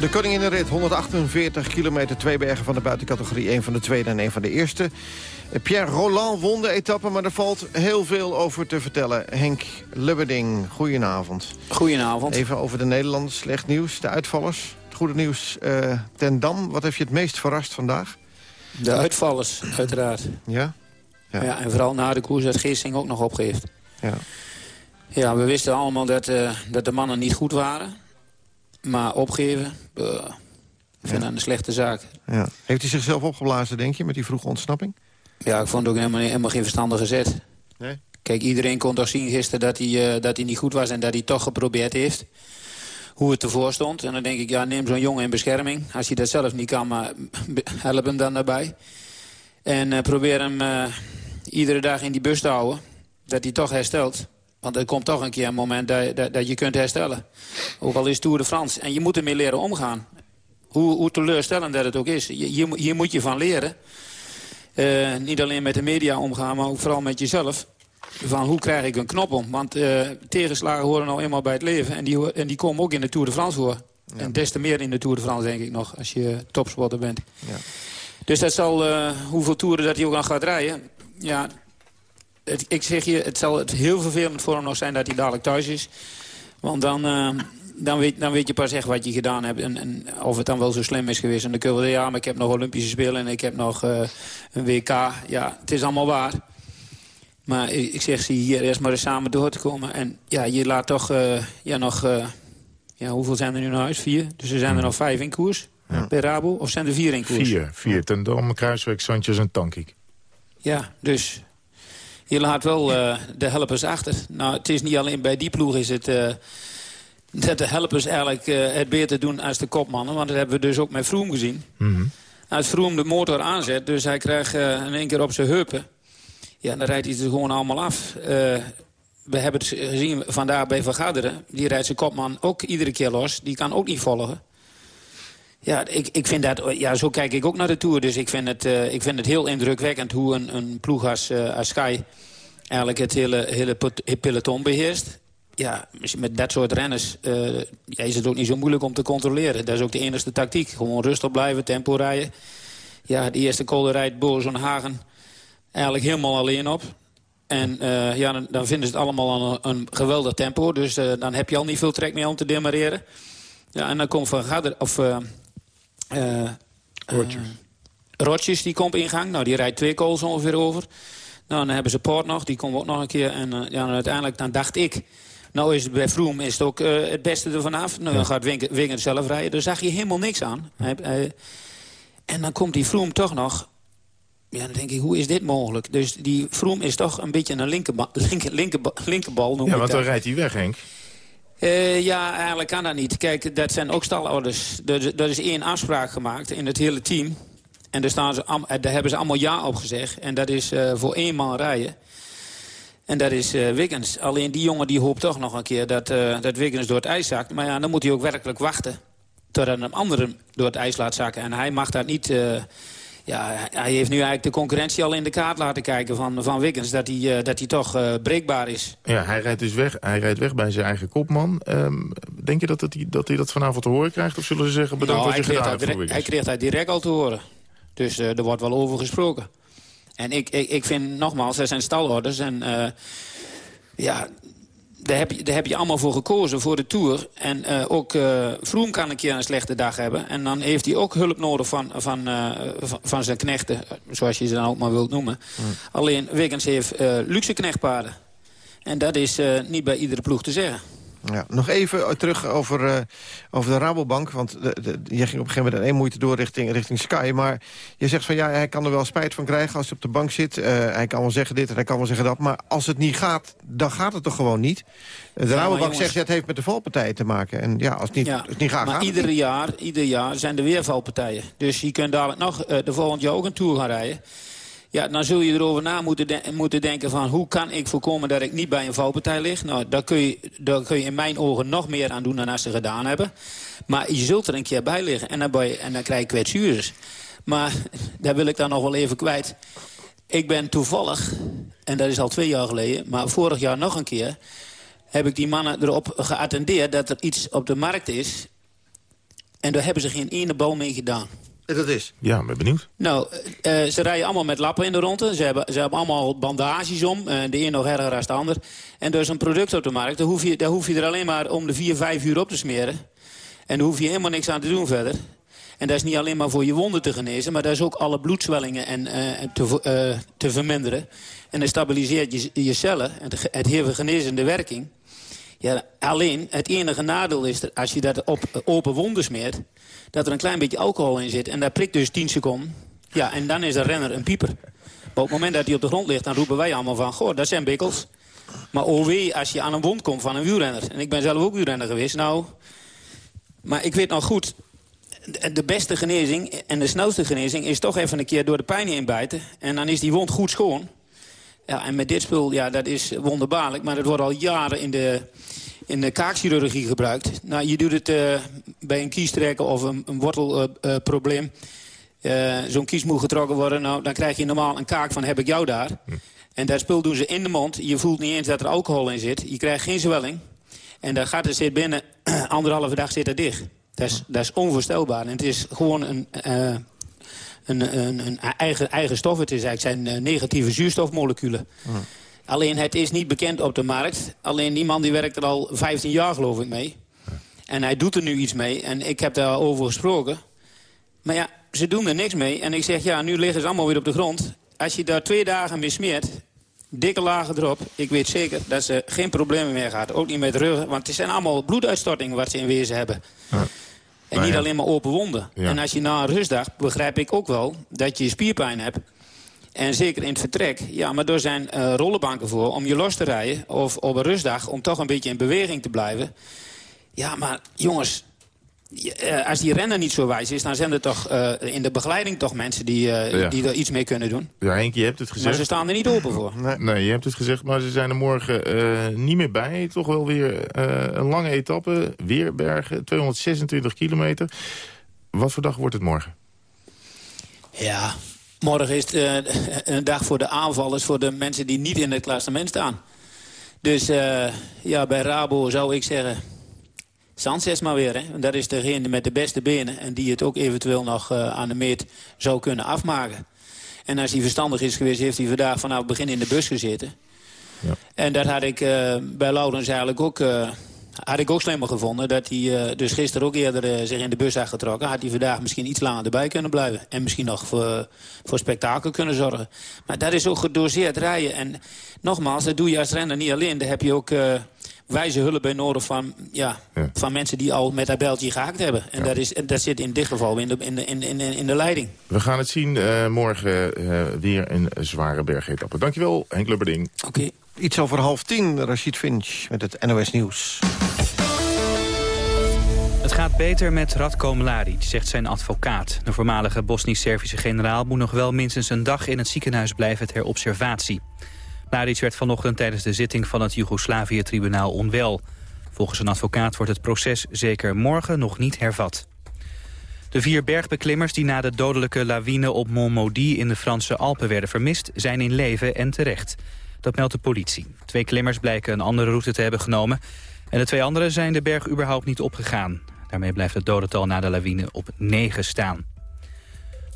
de koninginnenrit, 148 kilometer, twee bergen van de buitencategorie. één van de tweede en één van de eerste. Pierre Roland won de etappe, maar er valt heel veel over te vertellen. Henk Lubberding, goedenavond. Goedenavond. Even over de Nederlanders, slecht nieuws, de uitvallers. Het goede nieuws, uh, ten Dam, wat heeft je het meest verrast vandaag? De uitvallers, uiteraard. Ja? Ja. ja. en vooral na de koers dat Geesting ook nog opgeeft. Ja. Ja, we wisten allemaal dat, uh, dat de mannen niet goed waren. Maar opgeven, uh, ik vind ja. dat een slechte zaak. Ja. Heeft hij zichzelf opgeblazen, denk je, met die vroege ontsnapping? Ja, ik vond het ook helemaal, helemaal geen verstandige zet. Nee? Kijk, iedereen kon toch zien gisteren dat hij, uh, dat hij niet goed was... en dat hij toch geprobeerd heeft hoe het ervoor stond. En dan denk ik, ja, neem zo'n jongen in bescherming. Als hij dat zelf niet kan, maar help hem dan daarbij. En uh, probeer hem uh, iedere dag in die bus te houden. Dat hij toch herstelt. Want er komt toch een keer een moment dat, dat, dat je kunt herstellen. Ook al is Tour de France. En je moet ermee leren omgaan. Hoe, hoe teleurstellend dat het ook is. Hier, hier moet je van leren. Uh, niet alleen met de media omgaan, maar ook vooral met jezelf. Van hoe krijg ik een knop om? Want uh, tegenslagen horen nou eenmaal bij het leven. En die, en die komen ook in de Tour de France voor. Ja. En des te meer in de Tour de France, denk ik nog. Als je topsporter bent. Ja. Dus dat zal, uh, hoeveel toeren dat hij ook nog gaat rijden... Ja, ik zeg je, het zal het heel vervelend voor hem nog zijn dat hij dadelijk thuis is. Want dan, uh, dan, weet, dan weet je pas echt wat je gedaan hebt. En, of het dan wel zo slim is geweest. En dan kun je wel ja, maar ik heb nog Olympische Spelen en ik heb nog uh, een WK. Ja, het is allemaal waar. Maar ik, zeg, zie hier eerst maar eens samen door te komen. En ja, je laat toch ja, nog... ja, hoeveel zijn er nu naar huis? Vier. Dus er zijn er nog vijf in koers. Ja. Bij Rabo? Of zijn er vier in koers? Vier. Vier. Ten Dam, Kruiswijk, Sanchez en Tankik. Ja, dus je laat wel uh, de helpers achter. Nou, het is niet alleen bij die ploeg is het... Uh, dat de helpers eigenlijk uh, het beter doen als de kopmannen. Want dat hebben we dus ook met Vroom gezien. Mm -hmm. Als Vroom de motor aanzet, dus hij krijgt in één keer op zijn heupen... ja, dan rijdt hij er gewoon allemaal af. we hebben het gezien vandaag bij Vergaderen. Die rijdt zijn kopman ook iedere keer los. Die kan ook niet volgen. Ja, ik, ik vind dat, ja, zo kijk ik ook naar de Tour. Dus ik vind het, uh, ik vind het heel indrukwekkend hoe een, een ploeg als, uh, Sky... eigenlijk het hele, hele peloton beheerst. Ja, met dat soort renners uh, ja, is het ook niet zo moeilijk om te controleren. Dat is ook de enige tactiek. Gewoon rustig blijven, tempo rijden. Ja, de eerste kolen rijdt Boris Hagen eigenlijk helemaal alleen op. En ja, dan, vinden ze het allemaal een, een geweldig tempo. Dus dan heb je al niet veel trek meer om te demareren. Ja, en dan komt Van Gadder... Of, Rogers. Uh, Rogers die komt in gang. Nou, die rijdt twee calls ongeveer over. Nou, dan hebben ze Poort nog. Die komt ook nog een keer. En uh, ja, uiteindelijk dan dacht ik... Nou is het bij Vroom is het ook uh, het beste ervan af. Nou, dan gaat Winger zelf rijden. Daar zag je helemaal niks aan. Hij, hij, en dan komt die Vroom toch nog... Ja, dan denk ik, hoe is dit mogelijk? Dus die Vroom is toch een beetje een linkerba linker, linker, linkerbal. Noem ja, want dan rijdt hij weg, Henk. Uh, ja, eigenlijk kan dat niet. Kijk, dat zijn ook stalorders. Er is één afspraak gemaakt in het hele team. En daar, staan ze, daar hebben ze allemaal ja op gezegd. En dat is uh, voor één man rijden. En dat is uh, Wiggins. Alleen die jongen die hoopt toch nog een keer dat, dat Wiggins door het ijs zakt. Maar ja, dan moet hij ook werkelijk wachten. Totdat een andere door het ijs laat zakken. En hij mag dat niet... ja, hij heeft nu eigenlijk de concurrentie al in de kaart laten kijken van, van Wiggins. Dat hij, uh, dat hij toch uh, breekbaar is. Ja, hij rijdt dus weg, hij rijdt weg bij zijn eigen kopman. Um, denk je dat, het, dat hij dat vanavond te horen krijgt? Of zullen ze zeggen bedankt nou, wat je gedaan hebt direct, voor Hij kreeg dat direct al te horen. Dus uh, er wordt wel over gesproken. En ik, ik, ik vind nogmaals, er zijn stalorders. En ja, daar heb, je, daar heb je allemaal voor gekozen, voor de Tour. En uh, ook uh, Vroom kan een keer een slechte dag hebben. En dan heeft hij ook hulp nodig van, van, uh, van, van, zijn knechten. Zoals je ze dan ook maar wilt noemen. Mm. Alleen Wiggins heeft luxe knechtpaarden. En dat is niet bij iedere ploeg te zeggen. Ja, nog even eh, terug over, uh, over de Rabobank. Want de, de, je ging op een gegeven moment één moeite door richting, richting Sky. Maar je zegt van ja, hij kan er wel spijt van krijgen als hij op de bank zit. Uh, hij kan wel zeggen dit en hij kan wel zeggen dat. Maar als het niet gaat, dan gaat het toch gewoon niet? De ja, Rabobank jongens... zegt het heeft met de valpartijen te maken. En ja, als het niet, ja, als het niet gaat, maar gaat ieder het jaar, ieder jaar zijn er weer valpartijen. Dus je kunt dadelijk nog uh, de volgende jaar ook een Tour gaan rijden. Ja, dan zul je erover na moeten, moeten denken van... hoe kan ik voorkomen dat ik niet bij een valpartij lig? Nou, daar kun, je, daar kun je in mijn ogen nog meer aan doen dan als ze gedaan hebben. Maar je zult er een keer bij liggen en dan, en dan krijg je kwetsures. Maar daar wil ik dan nog wel even kwijt. Ik ben toevallig, en dat is al twee jaar geleden... maar vorig jaar nog een keer... heb ik die mannen erop geattendeerd dat er iets op de markt is... en daar hebben ze geen ene bal mee gedaan. En dat is? Ja, ben benieuwd. Nou, uh, ze rijden allemaal met lappen in de ronde. Ze hebben, ze hebben allemaal bandages om. Uh, de een nog erger dan de ander. En er is een product op de markt. Daar hoef, je, daar hoef je er alleen maar om de 4, 5 uur op te smeren. En daar hoef je helemaal niks aan te doen verder. En dat is niet alleen maar voor je wonden te genezen... maar dat is ook alle bloedzwellingen en, uh, te, te verminderen. En dat stabiliseert je, je cellen. Het, het heeft een genezende werking. Ja, alleen, het enige nadeel is... Dat als je dat op open wonden smeert dat er een klein beetje alcohol in zit. En daar prikt dus 10 seconden. Ja, en dan is de renner een pieper. Maar op het moment dat hij op de grond ligt, dan roepen wij allemaal van... goh, dat zijn bikkels. Maar oh wee, als je aan een wond komt van een wielrenner. En ik ben zelf ook wielrenner geweest. Nou, maar ik weet nog goed... De beste genezing en de snelste genezing is toch even een keer door de pijn heen bijten. En dan is die wond goed schoon. Ja, en met dit spul, ja, dat is wonderbaarlijk. Maar dat wordt al jaren in de, in de kaakchirurgie gebruikt. Nou, je doet het uh, bij een kiestrekken of een, een wortelprobleem. Uh, uh, Zo'n kies moet getrokken worden. Nou, dan krijg je normaal een kaak van heb ik jou daar. Hm. En dat spul doen ze in de mond. Je voelt niet eens dat er alcohol in zit. Je krijgt geen zwelling. En dan gaat het zit binnen anderhalve dag zit er dicht. Dat is, dat is onvoorstelbaar. En het is gewoon een, een, een, een, eigen, eigen stof. Het is eigenlijk zijn negatieve zuurstofmoleculen. Hm. Alleen het is niet bekend op de markt. Alleen die man die werkt er al 15 jaar geloof ik mee. En hij doet er nu iets mee. En ik heb daarover gesproken. Maar ja, ze doen er niks mee. En ik zeg, ja, nu liggen ze allemaal weer op de grond. Als je daar twee dagen mee smeert, dikke lagen erop... ik weet zeker dat ze geen problemen meer gaat. Ook niet met ruggen, want het zijn allemaal bloeduitstortingen... wat ze in wezen hebben. Ja. En niet alleen maar open wonden. En als je na een rustdag, begrijp ik ook wel... dat je spierpijn hebt... En zeker in het vertrek. Ja, maar er zijn uh, rollenbanken voor om je los te rijden. Of op een rustdag om toch een beetje in beweging te blijven. Ja, maar jongens, uh, als die renner niet zo wijs is... dan zijn er toch uh, in de begeleiding toch mensen die, ja. die er iets mee kunnen doen. Ja, Henk, je hebt het gezegd. Maar ze staan er niet open voor. Nee, nee je hebt het gezegd, maar ze zijn er morgen niet meer bij. Toch wel weer een lange etappe. Weerbergen, 226 kilometer. Wat voor dag wordt het morgen? Ja, Morgen is het, een dag voor de aanvallers, voor de mensen die niet in het klassement staan. Dus ja, bij Rabo zou ik zeggen, Sanchez maar weer. Hè? Dat is degene met de beste benen en die het ook eventueel nog uh, aan de meet zou kunnen afmaken. En als hij verstandig is geweest, heeft hij vandaag vanaf het begin in de bus gezeten. Ja. En dat had ik bij Laurens eigenlijk ook had ik ook slimmer gevonden. Dat hij uh, dus gisteren ook eerder uh, zich in de bus had getrokken. Had hij vandaag misschien iets langer erbij kunnen blijven. En misschien nog voor, voor spektakel kunnen zorgen. Maar dat is ook gedoseerd rijden. En nogmaals, dat doe je als renner niet alleen. Daar heb je ook... Wijze hulp bij nodig van, ja, ja, van mensen die al met dat beltje gehaakt hebben. En ja. dat, is, dat zit in dit geval in de, in de, in, in, in de leiding. We gaan het zien uh, morgen uh, weer een zware bergetappe. Dankjewel, Henk Lubberding. Oké. Okay. Iets over half tien, Rashid Finch met het NOS Nieuws. Het gaat beter met Radko Mladic, zegt zijn advocaat. De voormalige Bosnisch-Servische generaal moet nog wel minstens een dag in het ziekenhuis blijven ter observatie. Mladic werd vanochtend tijdens de zitting van het Joegoslavië-tribunaal onwel. Volgens een advocaat wordt het proces zeker morgen nog niet hervat. De vier bergbeklimmers die na de dodelijke lawine op Montmaudit in de Franse Alpen werden vermist, zijn in leven en terecht. Dat meldt de politie. Twee klimmers blijken een andere route te hebben genomen. En de twee anderen zijn de berg überhaupt niet opgegaan. Daarmee blijft het dodental na de lawine op 9 staan.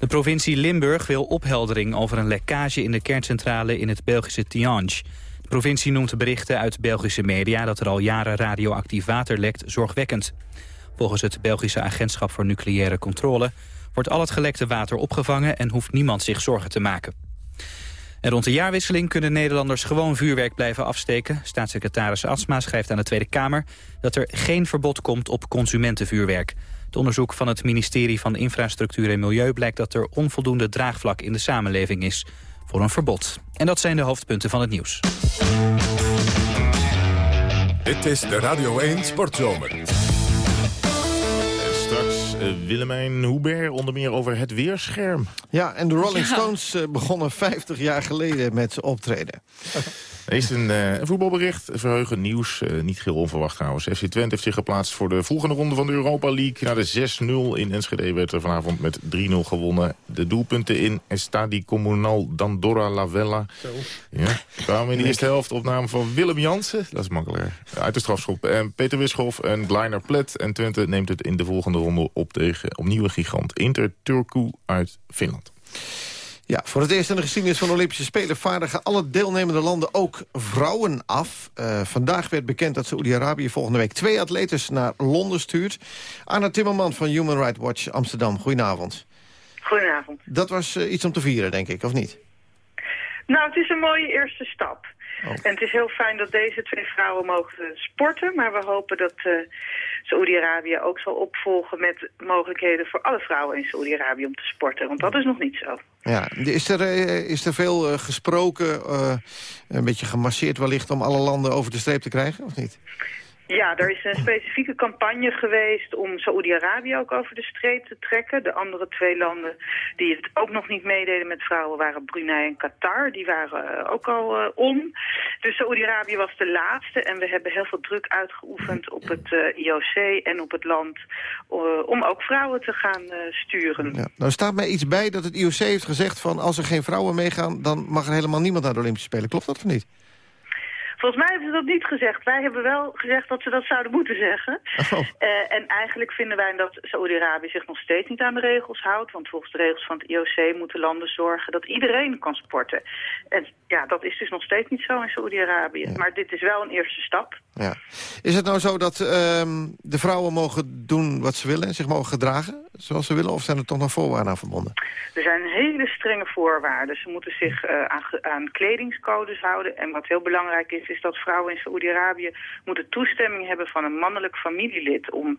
De provincie Limburg wil opheldering over een lekkage in de kerncentrale in het Belgische Tihange. De provincie noemt berichten uit Belgische media dat er al jaren radioactief water lekt zorgwekkend. Volgens het Belgische Agentschap voor Nucleaire Controle wordt al het gelekte water opgevangen en hoeft niemand zich zorgen te maken. En rond de jaarwisseling kunnen Nederlanders gewoon vuurwerk blijven afsteken. Staatssecretaris Atsma schrijft aan de Tweede Kamer... dat er geen verbod komt op consumentenvuurwerk. Het onderzoek van het ministerie van Infrastructuur en Milieu... blijkt dat er onvoldoende draagvlak in de samenleving is voor een verbod. En dat zijn de hoofdpunten van het nieuws. Dit is de Radio 1 Sportzomer. Straks uh, Willemijn Hubert onder meer over het weerscherm. Ja, en de Rolling Stones uh, begonnen 50 jaar geleden met optreden. Eerst een, uh, een voetbalbericht, verheugend nieuws. Uh, niet heel onverwacht trouwens. FC Twente heeft zich geplaatst voor de volgende ronde van de Europa League. Na de 6-0 in Enschede werd er vanavond met 3-0 gewonnen. De doelpunten in Estadi Comunal d'Andorra la Vella. Zo. Ja, kwamen in de eerste helft op naam van Willem Jansen. Dat is makkelijker. Uit de strafschop. En Peter Wischoff en Gleiner Plet. En Twente neemt het in de volgende ronde op tegen opnieuw gigant Inter Turku uit Finland. Ja, voor het eerst in de geschiedenis van de Olympische Spelen... vaardigen alle deelnemende landen ook vrouwen af. Uh, vandaag werd bekend dat Saoedi-Arabië volgende week... twee atletes naar Londen stuurt. Anna Timmerman van Human Rights Watch Amsterdam, goedenavond. Goedenavond. Dat was uh, iets om te vieren, denk ik, of niet? Nou, het is een mooie eerste stap. Oh. En het is heel fijn dat deze twee vrouwen mogen sporten. Maar we hopen dat uh, Saoedi-Arabië ook zal opvolgen met mogelijkheden voor alle vrouwen in Saoedi-Arabië om te sporten. Want dat is nog niet zo. Ja, is er, uh, is er veel uh, gesproken, een beetje gemasseerd wellicht om alle landen over de streep te krijgen, of niet? Ja, er is een specifieke campagne geweest om Saoedi-Arabië ook over de streep te trekken. De andere twee landen die het ook nog niet meededen met vrouwen waren Brunei en Qatar. Die waren ook al uh, om. Dus Saoedi-Arabië was de laatste en we hebben heel veel druk uitgeoefend op het uh, IOC en op het land om ook vrouwen te gaan sturen. Ja. Nou staat mij iets bij dat het IOC heeft gezegd van als er geen vrouwen meegaan dan mag er helemaal niemand naar de Olympische Spelen. Klopt dat of niet? Volgens mij hebben ze dat niet gezegd. Wij hebben wel gezegd dat ze dat zouden moeten zeggen. Oh. Uh, en eigenlijk vinden wij dat Saoedi-Arabië zich nog steeds niet aan de regels houdt. Want volgens de regels van het IOC moeten landen zorgen dat iedereen kan sporten. En ja, dat is dus nog steeds niet zo in Saoedi-Arabië. Ja. Maar dit is wel een eerste stap. Ja. Is het nou zo dat uh, de vrouwen mogen doen wat ze willen en zich mogen gedragen zoals ze willen? Of zijn er toch nog voorwaarden aan verbonden? Er zijn hele strenge voorwaarden. Ze moeten zich uh, aan, aan kledingscodes houden. En wat heel belangrijk is, is dat vrouwen in Saoedi-Arabië moeten toestemming hebben van een mannelijk familielid om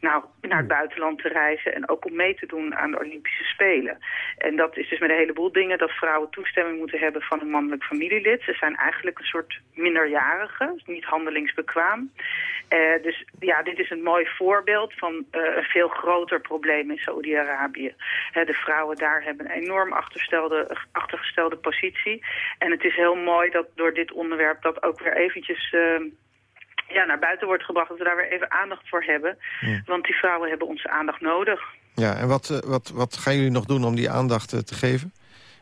nou, naar het buitenland te reizen en ook om mee te doen aan de Olympische Spelen. En dat is dus met een heleboel dingen dat vrouwen toestemming moeten hebben van een mannelijk familielid. Ze zijn eigenlijk een soort minderjarigen, dus niet handelingsbekwaam. Uh, dus ja, dit is een mooi voorbeeld van uh, een veel groter probleem in Saoedi-Arabië. De vrouwen daar hebben een enorm achtergestelde positie. En het is heel mooi dat door dit onderwerp dat ook weer eventjes... Uh, ja, naar buiten wordt gebracht, dat we daar weer even aandacht voor hebben. Ja. Want die vrouwen hebben onze aandacht nodig. Ja, en wat, wat, wat gaan jullie nog doen om die aandacht te geven?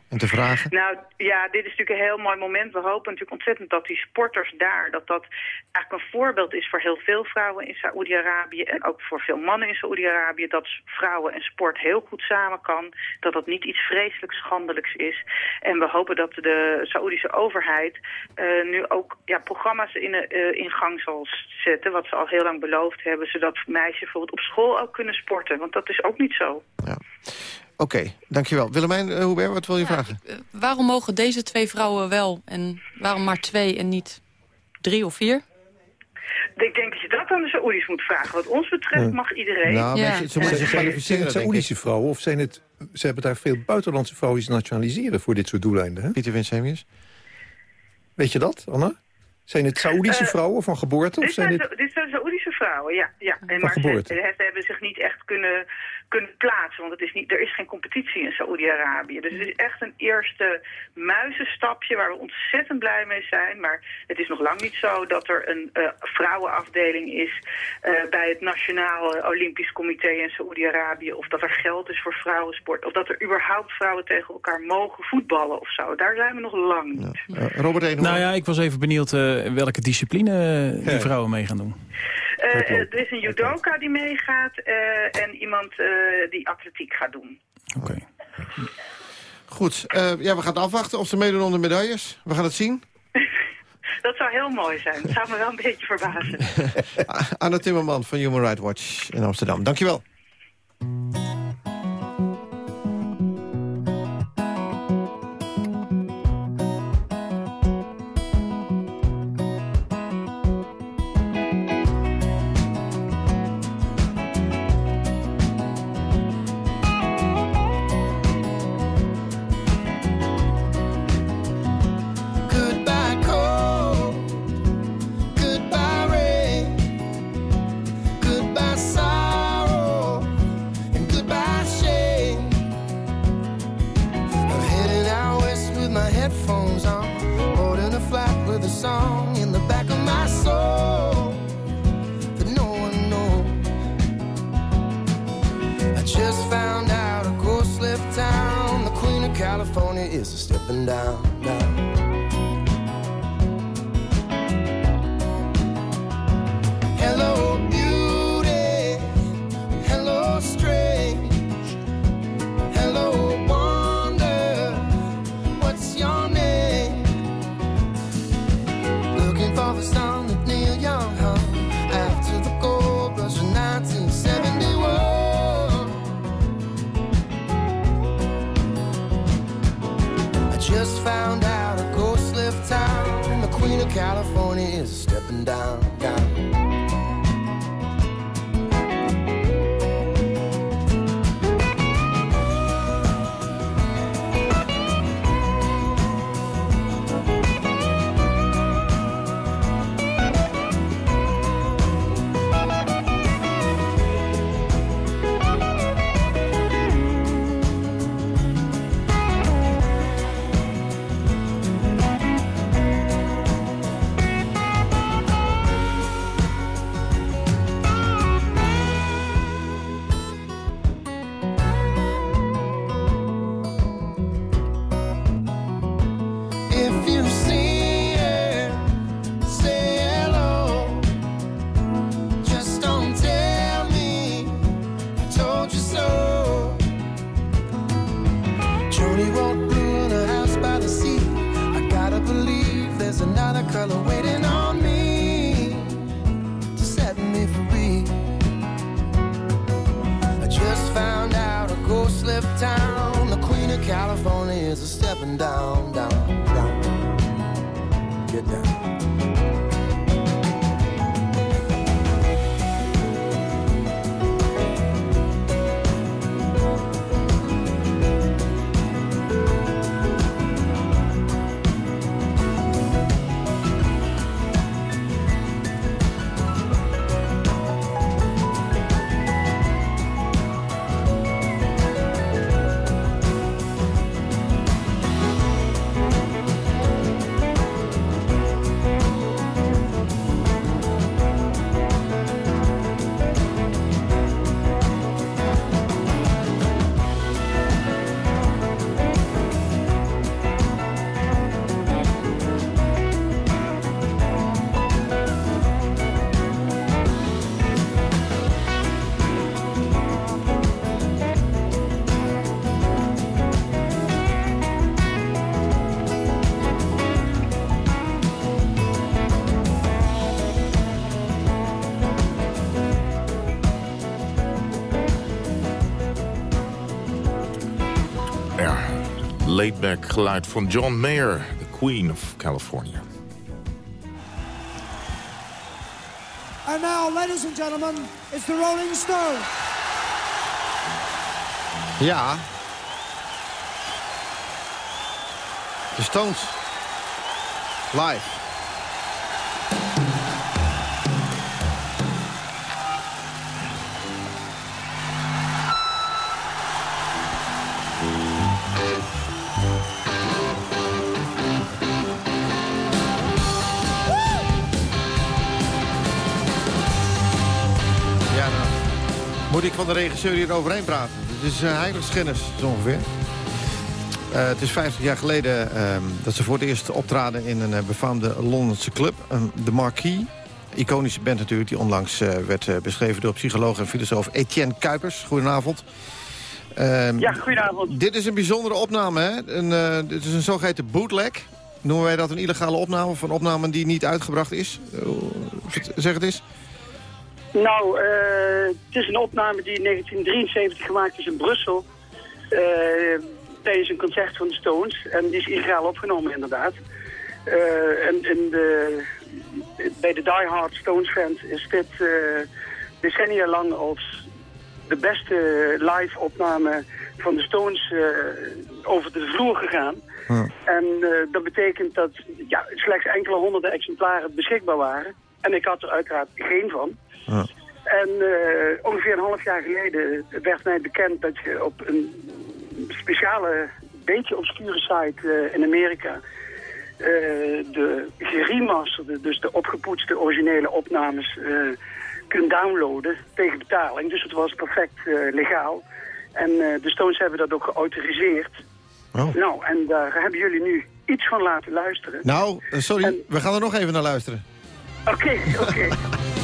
En te vragen? Nou ja, dit is natuurlijk een heel mooi moment. We hopen natuurlijk ontzettend dat die sporters daar... dat dat eigenlijk een voorbeeld is voor heel veel vrouwen in Saoedi-Arabië... en ook voor veel mannen in Saoedi-Arabië... dat vrouwen en sport heel goed samen kan. Dat dat niet iets vreselijk schandelijks is. En we hopen dat de Saoedische overheid uh, nu ook ja, programma's in, uh, in gang zal zetten... wat ze al heel lang beloofd hebben... zodat meisjes bijvoorbeeld op school ook kunnen sporten. Want dat is ook niet zo. Ja. Oké, okay, dankjewel. Willemijn uh, Hubert, wat wil je ja, vragen? Uh, waarom mogen deze twee vrouwen wel en waarom maar twee en niet drie of vier? Ik denk dat je dat aan de Saoedi's moet vragen. Wat ons betreft mag iedereen. Nou, ja. ze moeten zich kwalificeren, het Saoedische vrouwen of zijn het... Ze hebben daar veel buitenlandse vrouwen die nationaliseren voor dit soort doeleinden. Hè? Pieter Winsemius? Weet je dat, Anna? Zijn het Saoedische uh, vrouwen van geboorte? Of dit, zijn zijn, dit... dit zijn vrouwen, ja. ja. En maar? Ze, ze, hebben zich niet echt kunnen, kunnen plaatsen. Want het is niet, er is geen competitie in Saoedi-Arabië. Dus het is echt een eerste muizenstapje waar we ontzettend blij mee zijn. Maar het is nog lang niet zo dat er een uh, vrouwenafdeling is uh, bij het Nationaal Olympisch Comité in Saoedi-Arabië. Of dat er geld is voor vrouwensport. Of dat er überhaupt vrouwen tegen elkaar mogen voetballen of zo. Daar zijn we nog lang niet. Ja. Uh, Robert Eenhoorn. Nou ja, ik was even benieuwd welke discipline die vrouwen mee gaan doen. Uh, er is een judoka die meegaat uh, en iemand uh, die atletiek gaat doen. Oké. Okay. Goed, ja, we gaan afwachten of ze meedoen om de medailles. We gaan het zien. Dat zou heel mooi zijn. Dat zou me wel een beetje verbazen. Anna Timmerman van Human Rights Watch in Amsterdam. Dankjewel. Laidback geluid van John Mayer, de Queen of California. And now, ladies and gentlemen, it's the Rolling Stones. Ja. De Stones. Live. Moet ik van de regisseur hier overheen praten. Dit is uh, heiligschennis, zo ongeveer. Eh, het is 50 jaar geleden ehm, dat ze voor het eerst optraden in een eh, befaamde Londense club. de Marquis. Iconische band natuurlijk, die onlangs eh, werd eh, beschreven door psycholoog en filosoof Etienne Kuipers. Goedenavond. Ehm, Ja, goedenavond. Dit is een bijzondere opname, hè? Een, eh, dit is een zogeheten bootleg. Noemen wij dat een illegale opname van opname die niet uitgebracht is? Eh, zeg het eens. Nou, eh, het is een opname die in 1973 gemaakt is in Brussel. eh, tijdens een concert van de Stones. En die is illegaal opgenomen inderdaad. Eh, en in de, bij de Die Hard Stones fans is dit decennia lang als de beste live opname van de Stones over de vloer gegaan. En dat betekent dat ja, slechts enkele honderden exemplaren beschikbaar waren. En ik had er uiteraard geen van. En eh, ongeveer een half jaar geleden werd mij bekend dat je op een speciale, beetje obscure site eh, in Amerika... eh, de geremasterde, dus de opgepoetste originele opnames kunt downloaden tegen betaling. Dus het was perfect legaal. En de Stones hebben dat ook geautoriseerd. Oh. Nou, en daar hebben jullie nu iets van laten luisteren. Nou, sorry, we gaan er nog even naar luisteren. Oké, oké.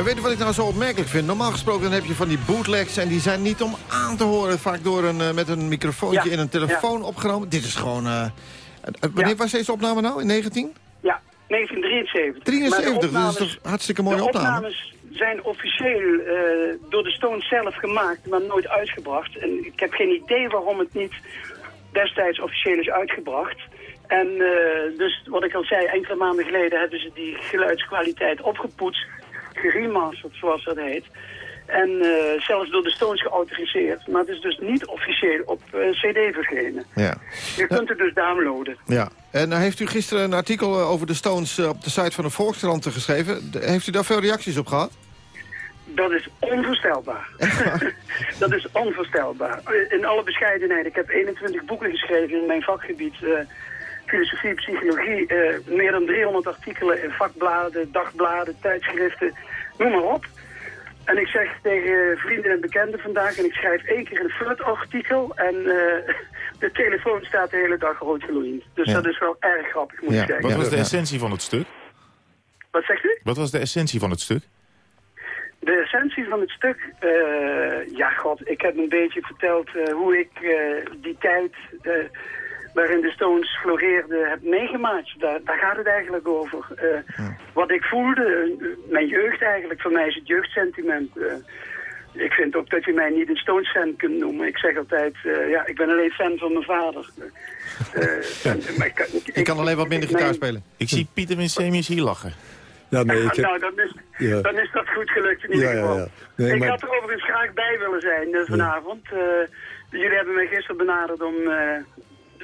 En weet je wat ik nou zo opmerkelijk vind? Normaal gesproken heb je van die bootlegs en die zijn niet om aan te horen. Vaak door een, eh, met een microfoontje Ja, in een telefoon ja. opgenomen. Dit is gewoon... eh, eh, wanneer was deze opname nou? In 19? Ja, 1973. 73, Maar de dat is toch hartstikke mooie de opname? opnames zijn officieel door de Stones zelf gemaakt, maar nooit uitgebracht. En ik heb geen idee waarom het niet destijds officieel is uitgebracht. En dus wat ik al zei, enkele maanden geleden hebben ze die geluidskwaliteit opgepoetst, geremasterd zoals dat heet. En eh, zelfs door de Stones geautoriseerd. Maar het is dus niet officieel op eh, cd verschenen. Ja. Je kunt het dus downloaden. ja. En nou heeft u gisteren een artikel eh, over de Stones eh, op de site van de Volkskrant geschreven. Heeft u daar veel reacties op gehad? Dat is onvoorstelbaar. dat is onvoorstelbaar. In alle bescheidenheid, ik heb 21 boeken geschreven in mijn vakgebied. eh, filosofie, psychologie, eh, meer dan 300 artikelen in vakbladen, dagbladen, tijdschriften, noem maar op. En ik zeg tegen vrienden en bekenden vandaag, en ik schrijf één keer een flirt-artikel en eh, de telefoon staat de hele dag rood gloeiend. Dus Ja. dat is wel erg grappig, moet ik zeggen. Wat was de essentie van het stuk? Wat zegt u? Wat was de essentie van het stuk? De essentie van het stuk, eh, ja god, ik heb een beetje verteld eh, hoe ik eh, die tijd waarin de Stones floreerden heb meegemaakt. Daar, daar gaat het eigenlijk over. Eh, Wat ik voelde, mijn jeugd eigenlijk, voor mij is het jeugdsentiment. eh. ik vind ook dat je mij niet een Stones-fan kunt noemen. Ik zeg altijd, eh, ja, ik ben alleen fan van mijn vader. Eh, maar ik, ik- Ik kan alleen wat minder gitaar mijn- spelen. Ik zie Pieter Winsemius hier lachen. Ja, nee, ik Ja, heb... Nou, dan is, Ja. dan is dat goed gelukt in ieder geval. ja. Nee, ik maar- had er overigens graag bij willen zijn vanavond. Eh, jullie hebben mij gisteren benaderd om eh,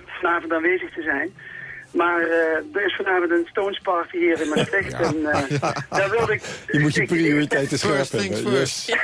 vanavond aanwezig te zijn. Maar eh, er is vanavond een Stones Party hier in Maastricht. En eh, daar wilde ik... Je moet je ik- prioriteiten scherp hebben. first. Yes.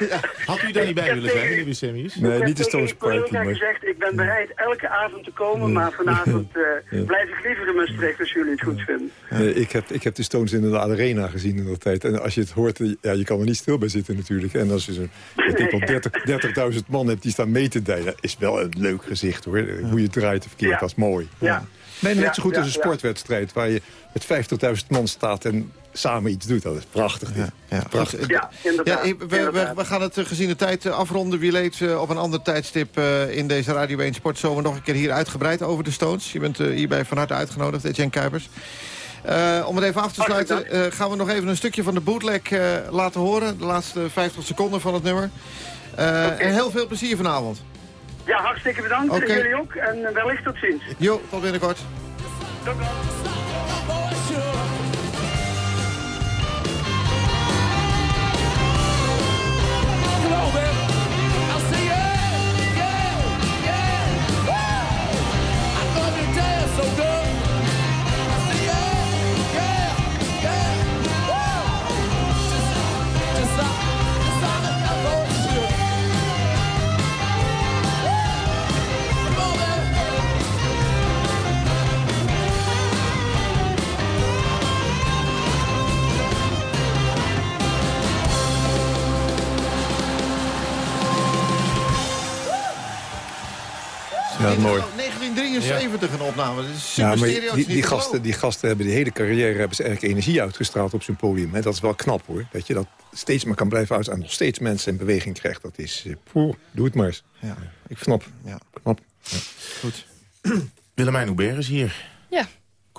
Had u daar niet bij willen zijn, meneer Winsemius? Nee, ik heb niet de Stones Party, maar... gezegd, ik ben bereid elke avond te komen, maar vanavond eh, Ja. blijf ik liever in Maastricht als jullie het goed vinden. Nee, ik, heb, ik heb de Stones in de arena gezien in dat tijd. En als je het hoort, eh, ja, je kan er niet stil bij zitten natuurlijk. En als je zo'n weet ik wel, 30 30.000 man hebt die staan mee te delen... is wel een leuk gezicht hoor. Hoe je het draait of verkeerd, Ja. dat is mooi. Ja. Nee, net Ja, zo goed ja, als een ja. sportwedstrijd... waar je met 50.000 man staat en samen iets doet. Dat is prachtig. dit. Ja, prachtig. Ja, inderdaad. Ja, we, we, gaan het eh, gezien de tijd eh, afronden. Wie leed eh, op een ander tijdstip eh, in deze Radio 1 Sportzomer... nog een keer hier uitgebreid over de Stones. Je bent eh, hierbij van harte uitgenodigd, Etienne Kuipers. Eh, om het even af te sluiten, eh, gaan we nog even een stukje van de bootleg eh, laten horen. De laatste 50 seconden van het nummer. Eh, En heel veel plezier vanavond. Ja, hartstikke bedankt. En jullie ook. En eh, wellicht tot ziens. Jo, tot binnenkort. Ja, mooi. 1973 een opname. Dat is Ja, super maar stereo. die, die, gasten, die gasten hebben de hele carrière hebben ze eigenlijk energie uitgestraald op zijn podium. Hè. Dat is wel knap hoor. Dat je dat steeds maar kan blijven uit en nog steeds mensen in beweging krijgt. Dat is, eh, poeh, doe het maar eens. Ja, ik knap. Ja. knap. Goed. Willemijn Hubert is hier. Ja.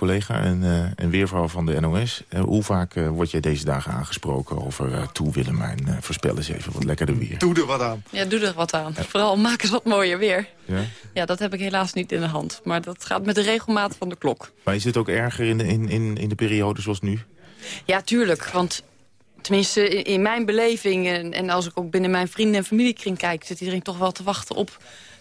Collega en, eh en weervrouw van de NOS. Eh, hoe vaak eh, word jij deze dagen aangesproken over eh toe Willemijn? eh voorspel eens even wat lekkerder weer. Doe er wat aan. Ja, doe er wat aan. Vooral maak het wat mooier weer. Ja? Ja, dat heb ik helaas niet in de hand. Maar dat gaat met de regelmaat van de klok. Maar is het ook erger in de, in, in, in de periode zoals nu? Ja, tuurlijk. Want tenminste in, in mijn beleving... En, en als ik ook binnen mijn vrienden- en familiekring kijk... zit iedereen toch wel te wachten op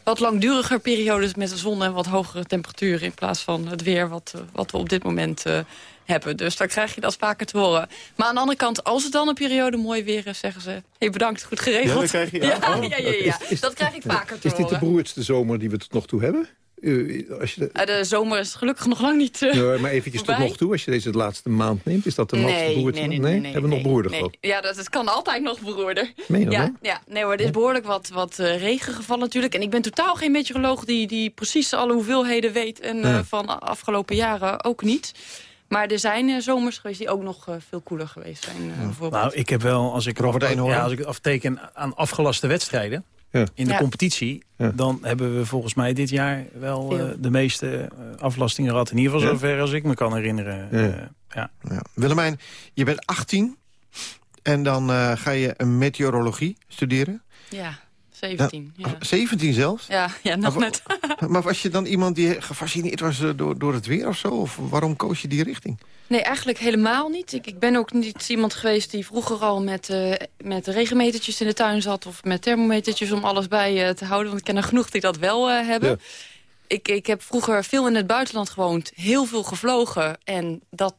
wat langduriger periodes met de zon... en wat hogere temperaturen in plaats van het weer wat, eh, wat we op dit moment eh, hebben. Dus dan krijg je dat vaker te horen. Maar aan de andere kant, als het dan een periode mooi weer is... zeggen ze, hey, bedankt, goed geregeld. Ja, dat krijg je- ja, oh. ja, ja, ja. Dat krijg ik vaker te Is dit de horen. beroerdste zomer die we tot nog toe hebben? Uh, als je de... Uh, de zomer is gelukkig nog lang niet uh, nee, Maar eventjes tot nog toe, als je deze laatste maand neemt... is dat de nee, beroerte? Nee, nee, nee, Hebben we nog beroerder gehad? Ja, dat, het kan altijd nog beroerder. Meen je ja, nee hoor, er is behoorlijk wat, wat regen gevallen natuurlijk. En ik ben totaal geen meteoroloog die, die precies alle hoeveelheden weet... en Ja. van afgelopen jaren ook niet. Maar er zijn eh, zomers geweest die ook nog eh, veel koeler geweest zijn. eh, bijvoorbeeld. Nou, ik heb wel, als ik, Robert af- Eenhoorn. ja, als ik afteken aan afgelaste wedstrijden... Ja. in de Ja. competitie... Ja. dan hebben we volgens mij dit jaar wel eh, de meeste eh, aflastingen gehad. In ieder geval Ja. zover als ik me kan herinneren. Ja. Eh, ja. Ja. Willemijn, je bent 18 en dan eh, ga je een meteorologie studeren. Ja, 17. Ja, 17 zelfs. ja, ja nog Maar- net. Maar was je dan iemand die gefascineerd was door, door het weer of zo? Of waarom koos je die richting? Nee, eigenlijk helemaal niet. Ik, ik ben ook niet iemand geweest die vroeger al met, eh, met regenmetertjes in de tuin zat... of met thermometertjes om alles bij eh, te houden. Want ik ken er genoeg die dat wel eh, hebben. Ja. Ik, ik heb vroeger veel in het buitenland gewoond. Heel veel gevlogen. En dat,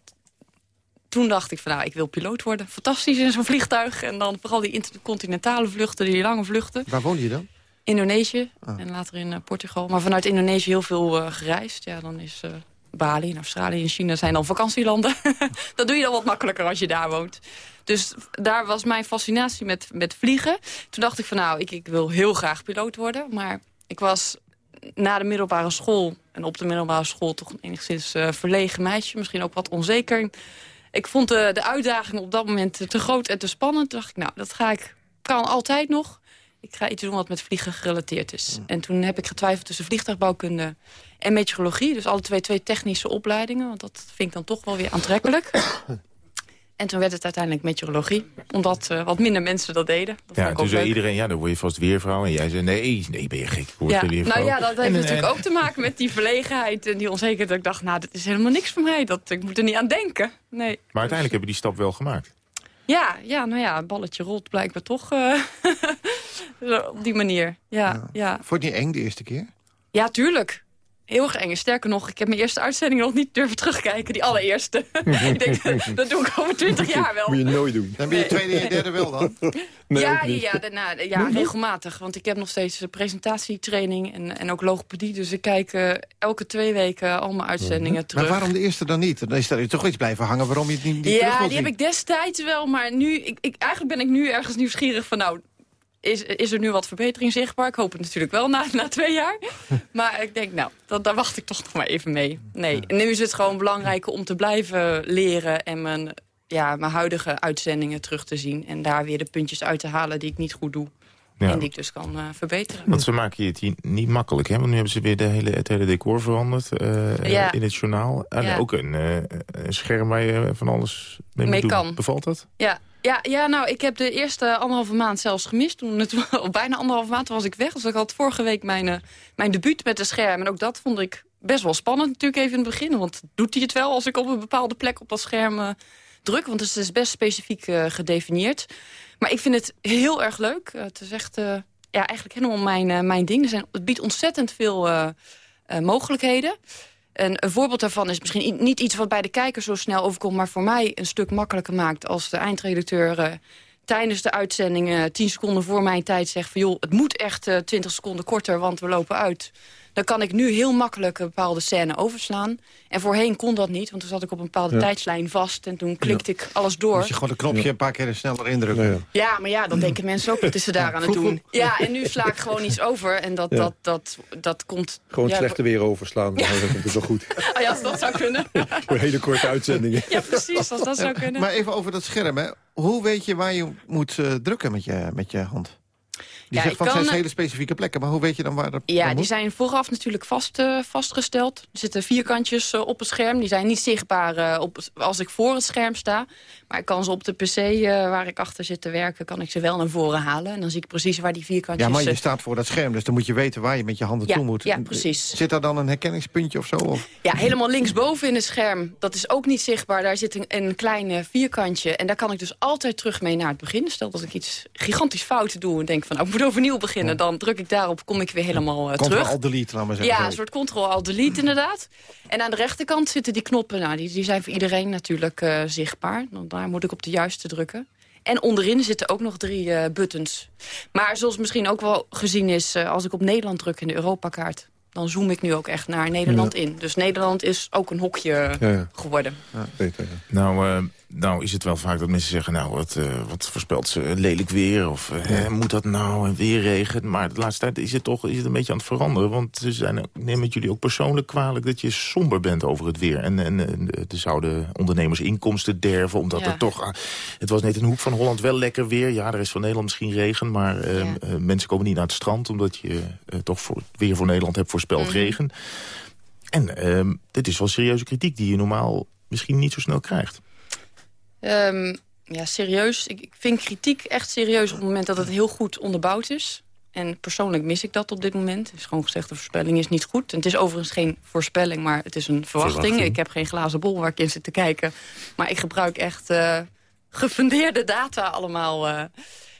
toen dacht ik van, nou, ik wil piloot worden. Fantastisch in zo'n vliegtuig. En dan vooral die intercontinentale vluchten, die lange vluchten. Waar woonde je dan? Indonesië Ah. en later in eh, Portugal. Maar vanuit Indonesië heel veel eh, gereisd. Ja, dan is eh, Bali en Australië en China zijn dan vakantielanden. dat doe je dan wat makkelijker als je daar woont. Dus daar was mijn fascinatie met, met vliegen. Toen dacht ik van nou, ik, ik wil heel graag piloot worden. Maar ik was na de middelbare school en op de middelbare school toch een enigszins verlegen meisje. Misschien ook wat onzeker. Ik vond de, de uitdaging op dat moment te groot en te spannend. Toen dacht ik, nou, dat ga ik, kan altijd nog. Ik ga iets doen wat met vliegen gerelateerd is. En toen heb ik getwijfeld tussen vliegtuigbouwkunde en meteorologie. Dus alle twee, twee technische opleidingen. Want dat vind ik dan toch wel weer aantrekkelijk. en toen werd het uiteindelijk meteorologie. Omdat eh, wat minder mensen dat deden. Dat Ja, vond ik toen zei iedereen, ja, dan word je vast weervrouw. En jij zei, nee, nee, ben je gek, ik word Ja, weervrouw. nou ja, dat heeft En, eh, natuurlijk ook te maken met die verlegenheid en die onzekerheid. Dat ik dacht, nou, dit is helemaal niks voor mij. Dat, ik moet er niet aan denken. Nee. Maar uiteindelijk heb je die stap wel gemaakt. Ja, ja, nou ja, het balletje rolt blijkbaar toch eh, zo op die manier. Ja, ja. Vond je het niet eng de eerste keer? ja, tuurlijk. Heel erg eng. Sterker nog, ik heb mijn eerste uitzending nog niet durven terugkijken. Die allereerste. ik denk, dat doe ik over twintig jaar wel. Moet je nooit doen. Dan ben je tweede en derde wel dan? Nee, ja, ja, daarna, ja regelmatig. Want ik heb nog steeds eh, presentatietraining en, en ook logopedie. Dus ik kijk eh, elke twee weken al mijn uitzendingen terug. Maar waarom de eerste dan niet? Dan is er toch iets blijven hangen waarom je het niet, niet terug Ja, die heb ik destijds wel, maar nu... Ik, ik, eigenlijk ben ik nu ergens nieuwsgierig van... nou, is, is er nu wat verbetering zichtbaar? Ik hoop het natuurlijk wel na, na twee jaar. maar ik denk, nou, dat, daar wacht ik toch nog maar even mee. Nee, en nu is het gewoon belangrijk om te blijven leren... en mijn, ja, mijn huidige uitzendingen terug te zien... en daar weer de puntjes uit te halen die ik niet goed doe. Ja. En die ik dus kan eh, verbeteren. Want ze maken het hier niet makkelijk, hè? Want nu hebben ze weer de hele, het hele decor veranderd eh, Ja. in het journaal. En Ja. ook een, een scherm waar je van alles mee, doen. Bevalt dat? Ja, ja, ja, nou, ik heb de eerste anderhalve maand zelfs gemist. Toen het, bijna anderhalve maand was ik weg. Dus ik had vorige week mijn, eh, mijn debuut met de scherm. En ook dat vond ik best wel spannend natuurlijk even in het begin. Want doet hij het wel als ik op een bepaalde plek op dat scherm eh, druk? Want het is best specifiek eh, gedefinieerd. Maar ik vind het heel erg leuk. Het is echt ja, eigenlijk helemaal mijn, mijn ding. Er zijn, het biedt ontzettend veel mogelijkheden. En een voorbeeld daarvan is misschien niet iets wat bij de kijker zo snel overkomt... maar voor mij een stuk makkelijker maakt als de eindredacteur... eh, tijdens de uitzending eh, tien seconden voor mijn tijd zegt... van joh, het moet echt eh, twintig seconden korter, want we lopen uit. Dan kan ik nu heel makkelijk een bepaalde scène overslaan. En voorheen kon dat niet, want toen zat ik op een bepaalde Ja. tijdslijn vast... en toen klikte ik alles door. Moet je gewoon een knopje een paar keer sneller indrukken. Ja, maar ja, dan denken mensen ook, wat is ze daar aan het doen? Ja, en nu sla ik gewoon iets over en dat, Ja. dat, dat, dat komt... Gewoon ja, slechte weer overslaan, dan komt het wel goed. Ah ja, als dat zou kunnen. Voor hele korte uitzendingen. Ja, precies, als dat zou kunnen. Maar even over dat scherm, hè. Hoe weet je waar je moet eh, drukken met je, met je hand? Die Ja, zegt van zijn hele specifieke plekken, maar hoe weet je dan waar dat Ja, die moet? zijn vooraf natuurlijk vast, eh, vastgesteld. Er zitten vierkantjes eh, op het scherm. Die zijn niet zichtbaar eh, op, als ik voor het scherm sta. Maar ik kan ze op de pc eh, waar ik achter zit te werken... kan ik ze wel naar voren halen. En dan zie ik precies waar die vierkantjes... Ja, maar je eh, staat voor dat scherm, dus dan moet je weten waar je met je handen Ja, toe moet. ja, precies. Zit daar dan een herkenningspuntje of zo? Of? Ja, helemaal linksboven in het scherm. Dat is ook niet zichtbaar. Daar zit een, een klein vierkantje. En daar kan ik dus altijd terug mee naar het begin. Stel dat ik iets gigantisch fout doe en denk van... Nou, ik moet overnieuw beginnen. Dan druk ik daarop, kom ik weer helemaal eh, terug. Control-Alt-Delete, laat maar zeggen. Ja, een soort Ctrl-Alt-Delete inderdaad. En aan de rechterkant zitten die knoppen. Nou, die, die zijn voor iedereen natuurlijk eh, zichtbaar. Dan, daar moet ik op de juiste drukken. En onderin zitten ook nog drie eh, buttons. Maar zoals misschien ook wel gezien is... eh, als ik op Nederland druk in de Europakaart... dan zoom ik nu ook echt naar Nederland in. Dus Nederland is ook een hokje Ja, ja. geworden. Nou, eh, nou is het wel vaak dat mensen zeggen... nou, wat, eh, wat voorspelt ze lelijk weer? Of eh, hè, moet dat nou en weer regen? Maar de laatste tijd is het toch is het een beetje aan het veranderen. Want ze zijn, ik neem het jullie ook persoonlijk kwalijk... dat je somber bent over het weer. En, en, en er zouden ondernemers inkomsten derven... omdat Ja. er toch... ah, het was net in de hoek van Holland wel lekker weer. Ja, er is van Nederland misschien regen... maar eh, eh, mensen komen niet naar het strand... omdat je eh, toch voor, weer voor Nederland hebt voorspeld Mhm. regen. En ehm, dit is wel serieuze kritiek die je normaal misschien niet zo snel krijgt. Ehm, ja, serieus. Ik, ik vind kritiek echt serieus op het moment dat het heel goed onderbouwd is. En persoonlijk mis ik dat op dit moment. Het is gewoon gezegd, de voorspelling is niet goed. En het is overigens geen voorspelling, maar het is een verwachting. Verwachting. Ik heb geen glazen bol waar ik in zit te kijken. Maar ik gebruik echt eh, gefundeerde data allemaal. eh.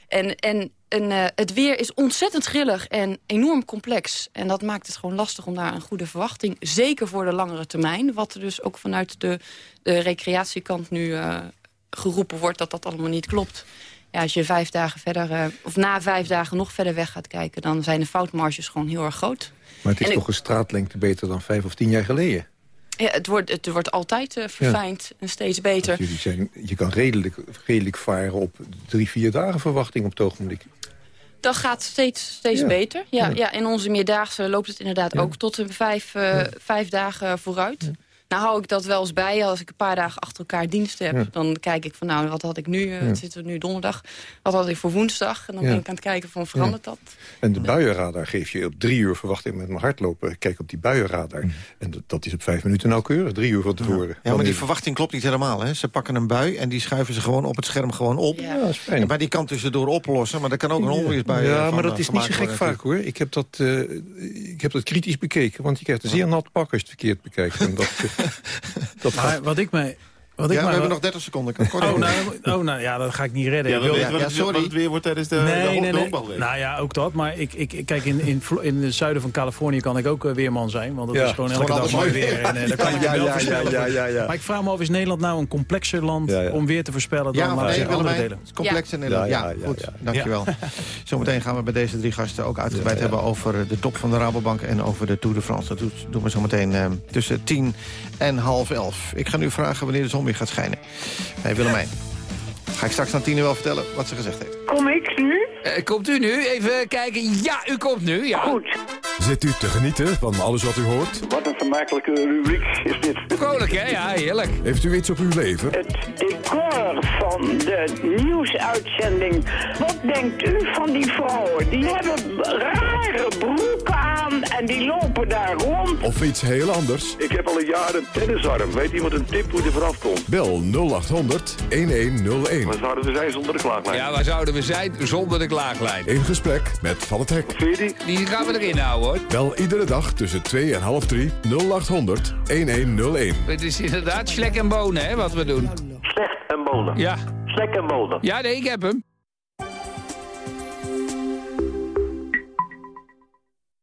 En, en, en eh, het weer is ontzettend grillig en enorm complex. En dat maakt het gewoon lastig om daar een goede verwachting... zeker voor de langere termijn, wat er dus ook vanuit de, de recreatiekant nu... geroepen wordt dat dat allemaal niet klopt. Ja, als je vijf dagen verder, eh, of na vijf dagen nog verder weg gaat kijken... dan zijn de foutmarges gewoon heel erg groot. Maar het is En ik- toch een straatlengte beter dan vijf of tien jaar geleden? Ja, het, wordt, het wordt altijd eh, verfijnd en steeds beter. Jullie zijn, je kan redelijk, redelijk varen op drie, vier dagen verwachting op het ogenblik. Dat gaat steeds, steeds Ja. beter. Ja, Ja. in onze meerdaagse loopt het inderdaad ook tot een vijf, eh, vijf dagen vooruit. Nou hou ik dat wel eens bij. Als ik een paar dagen achter elkaar dienst heb... Ja. dan kijk ik van, nou, wat had ik nu? eh, Ja. Het zit er nu donderdag. Wat had ik voor woensdag? En dan Ja. ben ik aan het kijken van, verandert dat? En de buienradar geef je op drie uur verwachting met mijn hardlopen. Kijk op die buienradar. Mm. En dat, dat is op vijf minuten nauwkeurig, drie uur van tevoren. Ja, maar die verwachting klopt niet helemaal. Hè? Ze pakken een bui en die schuiven ze gewoon op het scherm gewoon op. Ja. dat is fijn. Maar die kan tussendoor oplossen, maar dat kan ook een onweersbui Ja, eh, van, maar dat eh, is niet zo gek vaak hoor. Ik heb, dat, eh, ik heb dat kritisch bekeken. Want je krijgt een zeer nat pak als je het verkeerd bekijkt. En dat, dat Maar wat ik mij... Wat ik Ja, we hebben nog 30 seconden. Kan Oh nou, oh, nou ja, dat ga ik niet redden. Ja, Ik we wil- weten wat, het- wat het weer wordt tijdens de, de, nee, nee, de nee. honkbalweek. Nou ja, ook dat. Maar ik, ik, kijk, in, in, in het zuiden van Californië kan ik ook eh, weerman zijn. Want het Ja, is gewoon elke dag mooi weer. En eh, daar kan ik wel ja, voorspellen. ja, ja, ja. Maar ik vraag me af, is Nederland nou een complexer land Ja, ja. om weer te voorspellen dan Ja, laten we nee, andere delen? het is complex in Nederland. Ja, Ja, ja, ja, goed, dankjewel. Zometeen gaan we bij deze drie gasten ook uitgebreid hebben... over de top van de Rabobank en over de Tour de France. Dat doet- doen we zometeen eh, tussen tien en half elf. Ik ga nu vragen wanneer de zon gaat schijnen. Bij Willemijn. Ga ik straks aan uur wel vertellen wat ze gezegd heeft. Kom ik nu? Eh, komt u nu? Even kijken. Ja, u komt nu. Ja. Goed. Zit u te genieten van alles wat u hoort? Wat een vermakelijke rubriek is dit. Vrolijk, hè? Ja, heerlijk. Heeft u iets op uw leven? Het decor van de nieuwsuitzending. Wat denkt u van die vrouwen? Die hebben rare broeken aan en die lopen daar rond. Of iets heel anders? Ik heb al een jaar een tennisarm. Weet iemand een tip hoe die vanaf komt? Bel 0800 1101. Waar zouden we zijn zonder de klaaglijn? Ja, waar zouden we zijn zonder de klaaglijn? In gesprek met Van het Hek. Die? Die gaan we erin houden, hoor. Bel iedere dag tussen 2 en half 3 0800 1101. Het is inderdaad slek en bonen, hè, wat we doen. Slecht en bonen. Ja. Slek en bonen. Ja, nee, ik heb hem.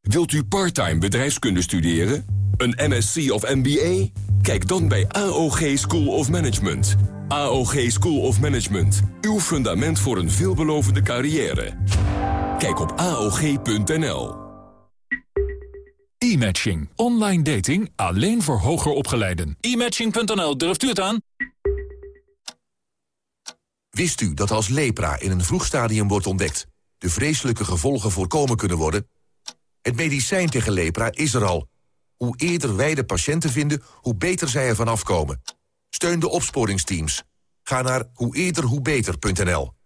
Wilt u parttime bedrijfskunde studeren? Een MSc of MBA? Kijk dan bij AOG School of Management. AOG School of Management. Uw fundament voor een veelbelovende carrière. Kijk op AOG.nl. E-matching. Online dating alleen voor hoger opgeleiden. E-matching.nl, durft u het aan? Wist u dat als lepra in een vroeg stadium wordt ontdekt... de vreselijke gevolgen voorkomen kunnen worden? Het medicijn tegen lepra is er al. Hoe eerder wij de patiënten vinden, hoe beter zij ervan afkomen. Steun de opsporingsteams. Ga naar hoe.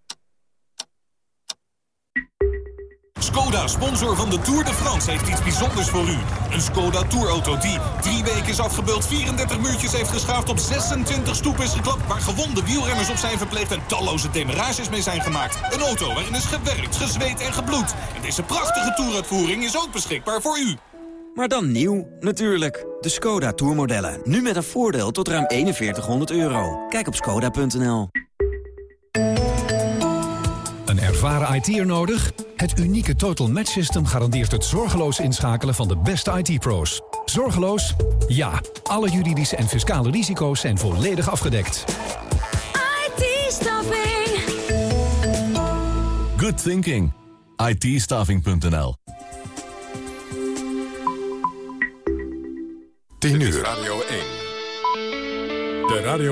Skoda, sponsor van de Tour de France, heeft iets bijzonders voor u. Een Skoda Tourauto die drie weken is afgebeeld... 34 muurtjes heeft geschaafd, op 26 stoepen is geklapt... waar gewonde wielrenners op zijn verpleegd en talloze demarages mee zijn gemaakt. Een auto waarin is gewerkt, gezweet en gebloed. En deze prachtige toeruitvoering is ook beschikbaar voor u. Maar dan nieuw, natuurlijk. De Skoda Tourmodellen. Nu met een voordeel tot ruim 4100 euro. Kijk op skoda.nl. Een ervaren IT'er nodig? Het unieke Total Match System garandeert het zorgeloos inschakelen van de beste IT-pro's. Zorgeloos? Ja. Alle juridische en fiscale risico's zijn volledig afgedekt. IT-staffing. Good thinking. IT-staffing.nl 10 Dit is uur. Radio 1. De Radio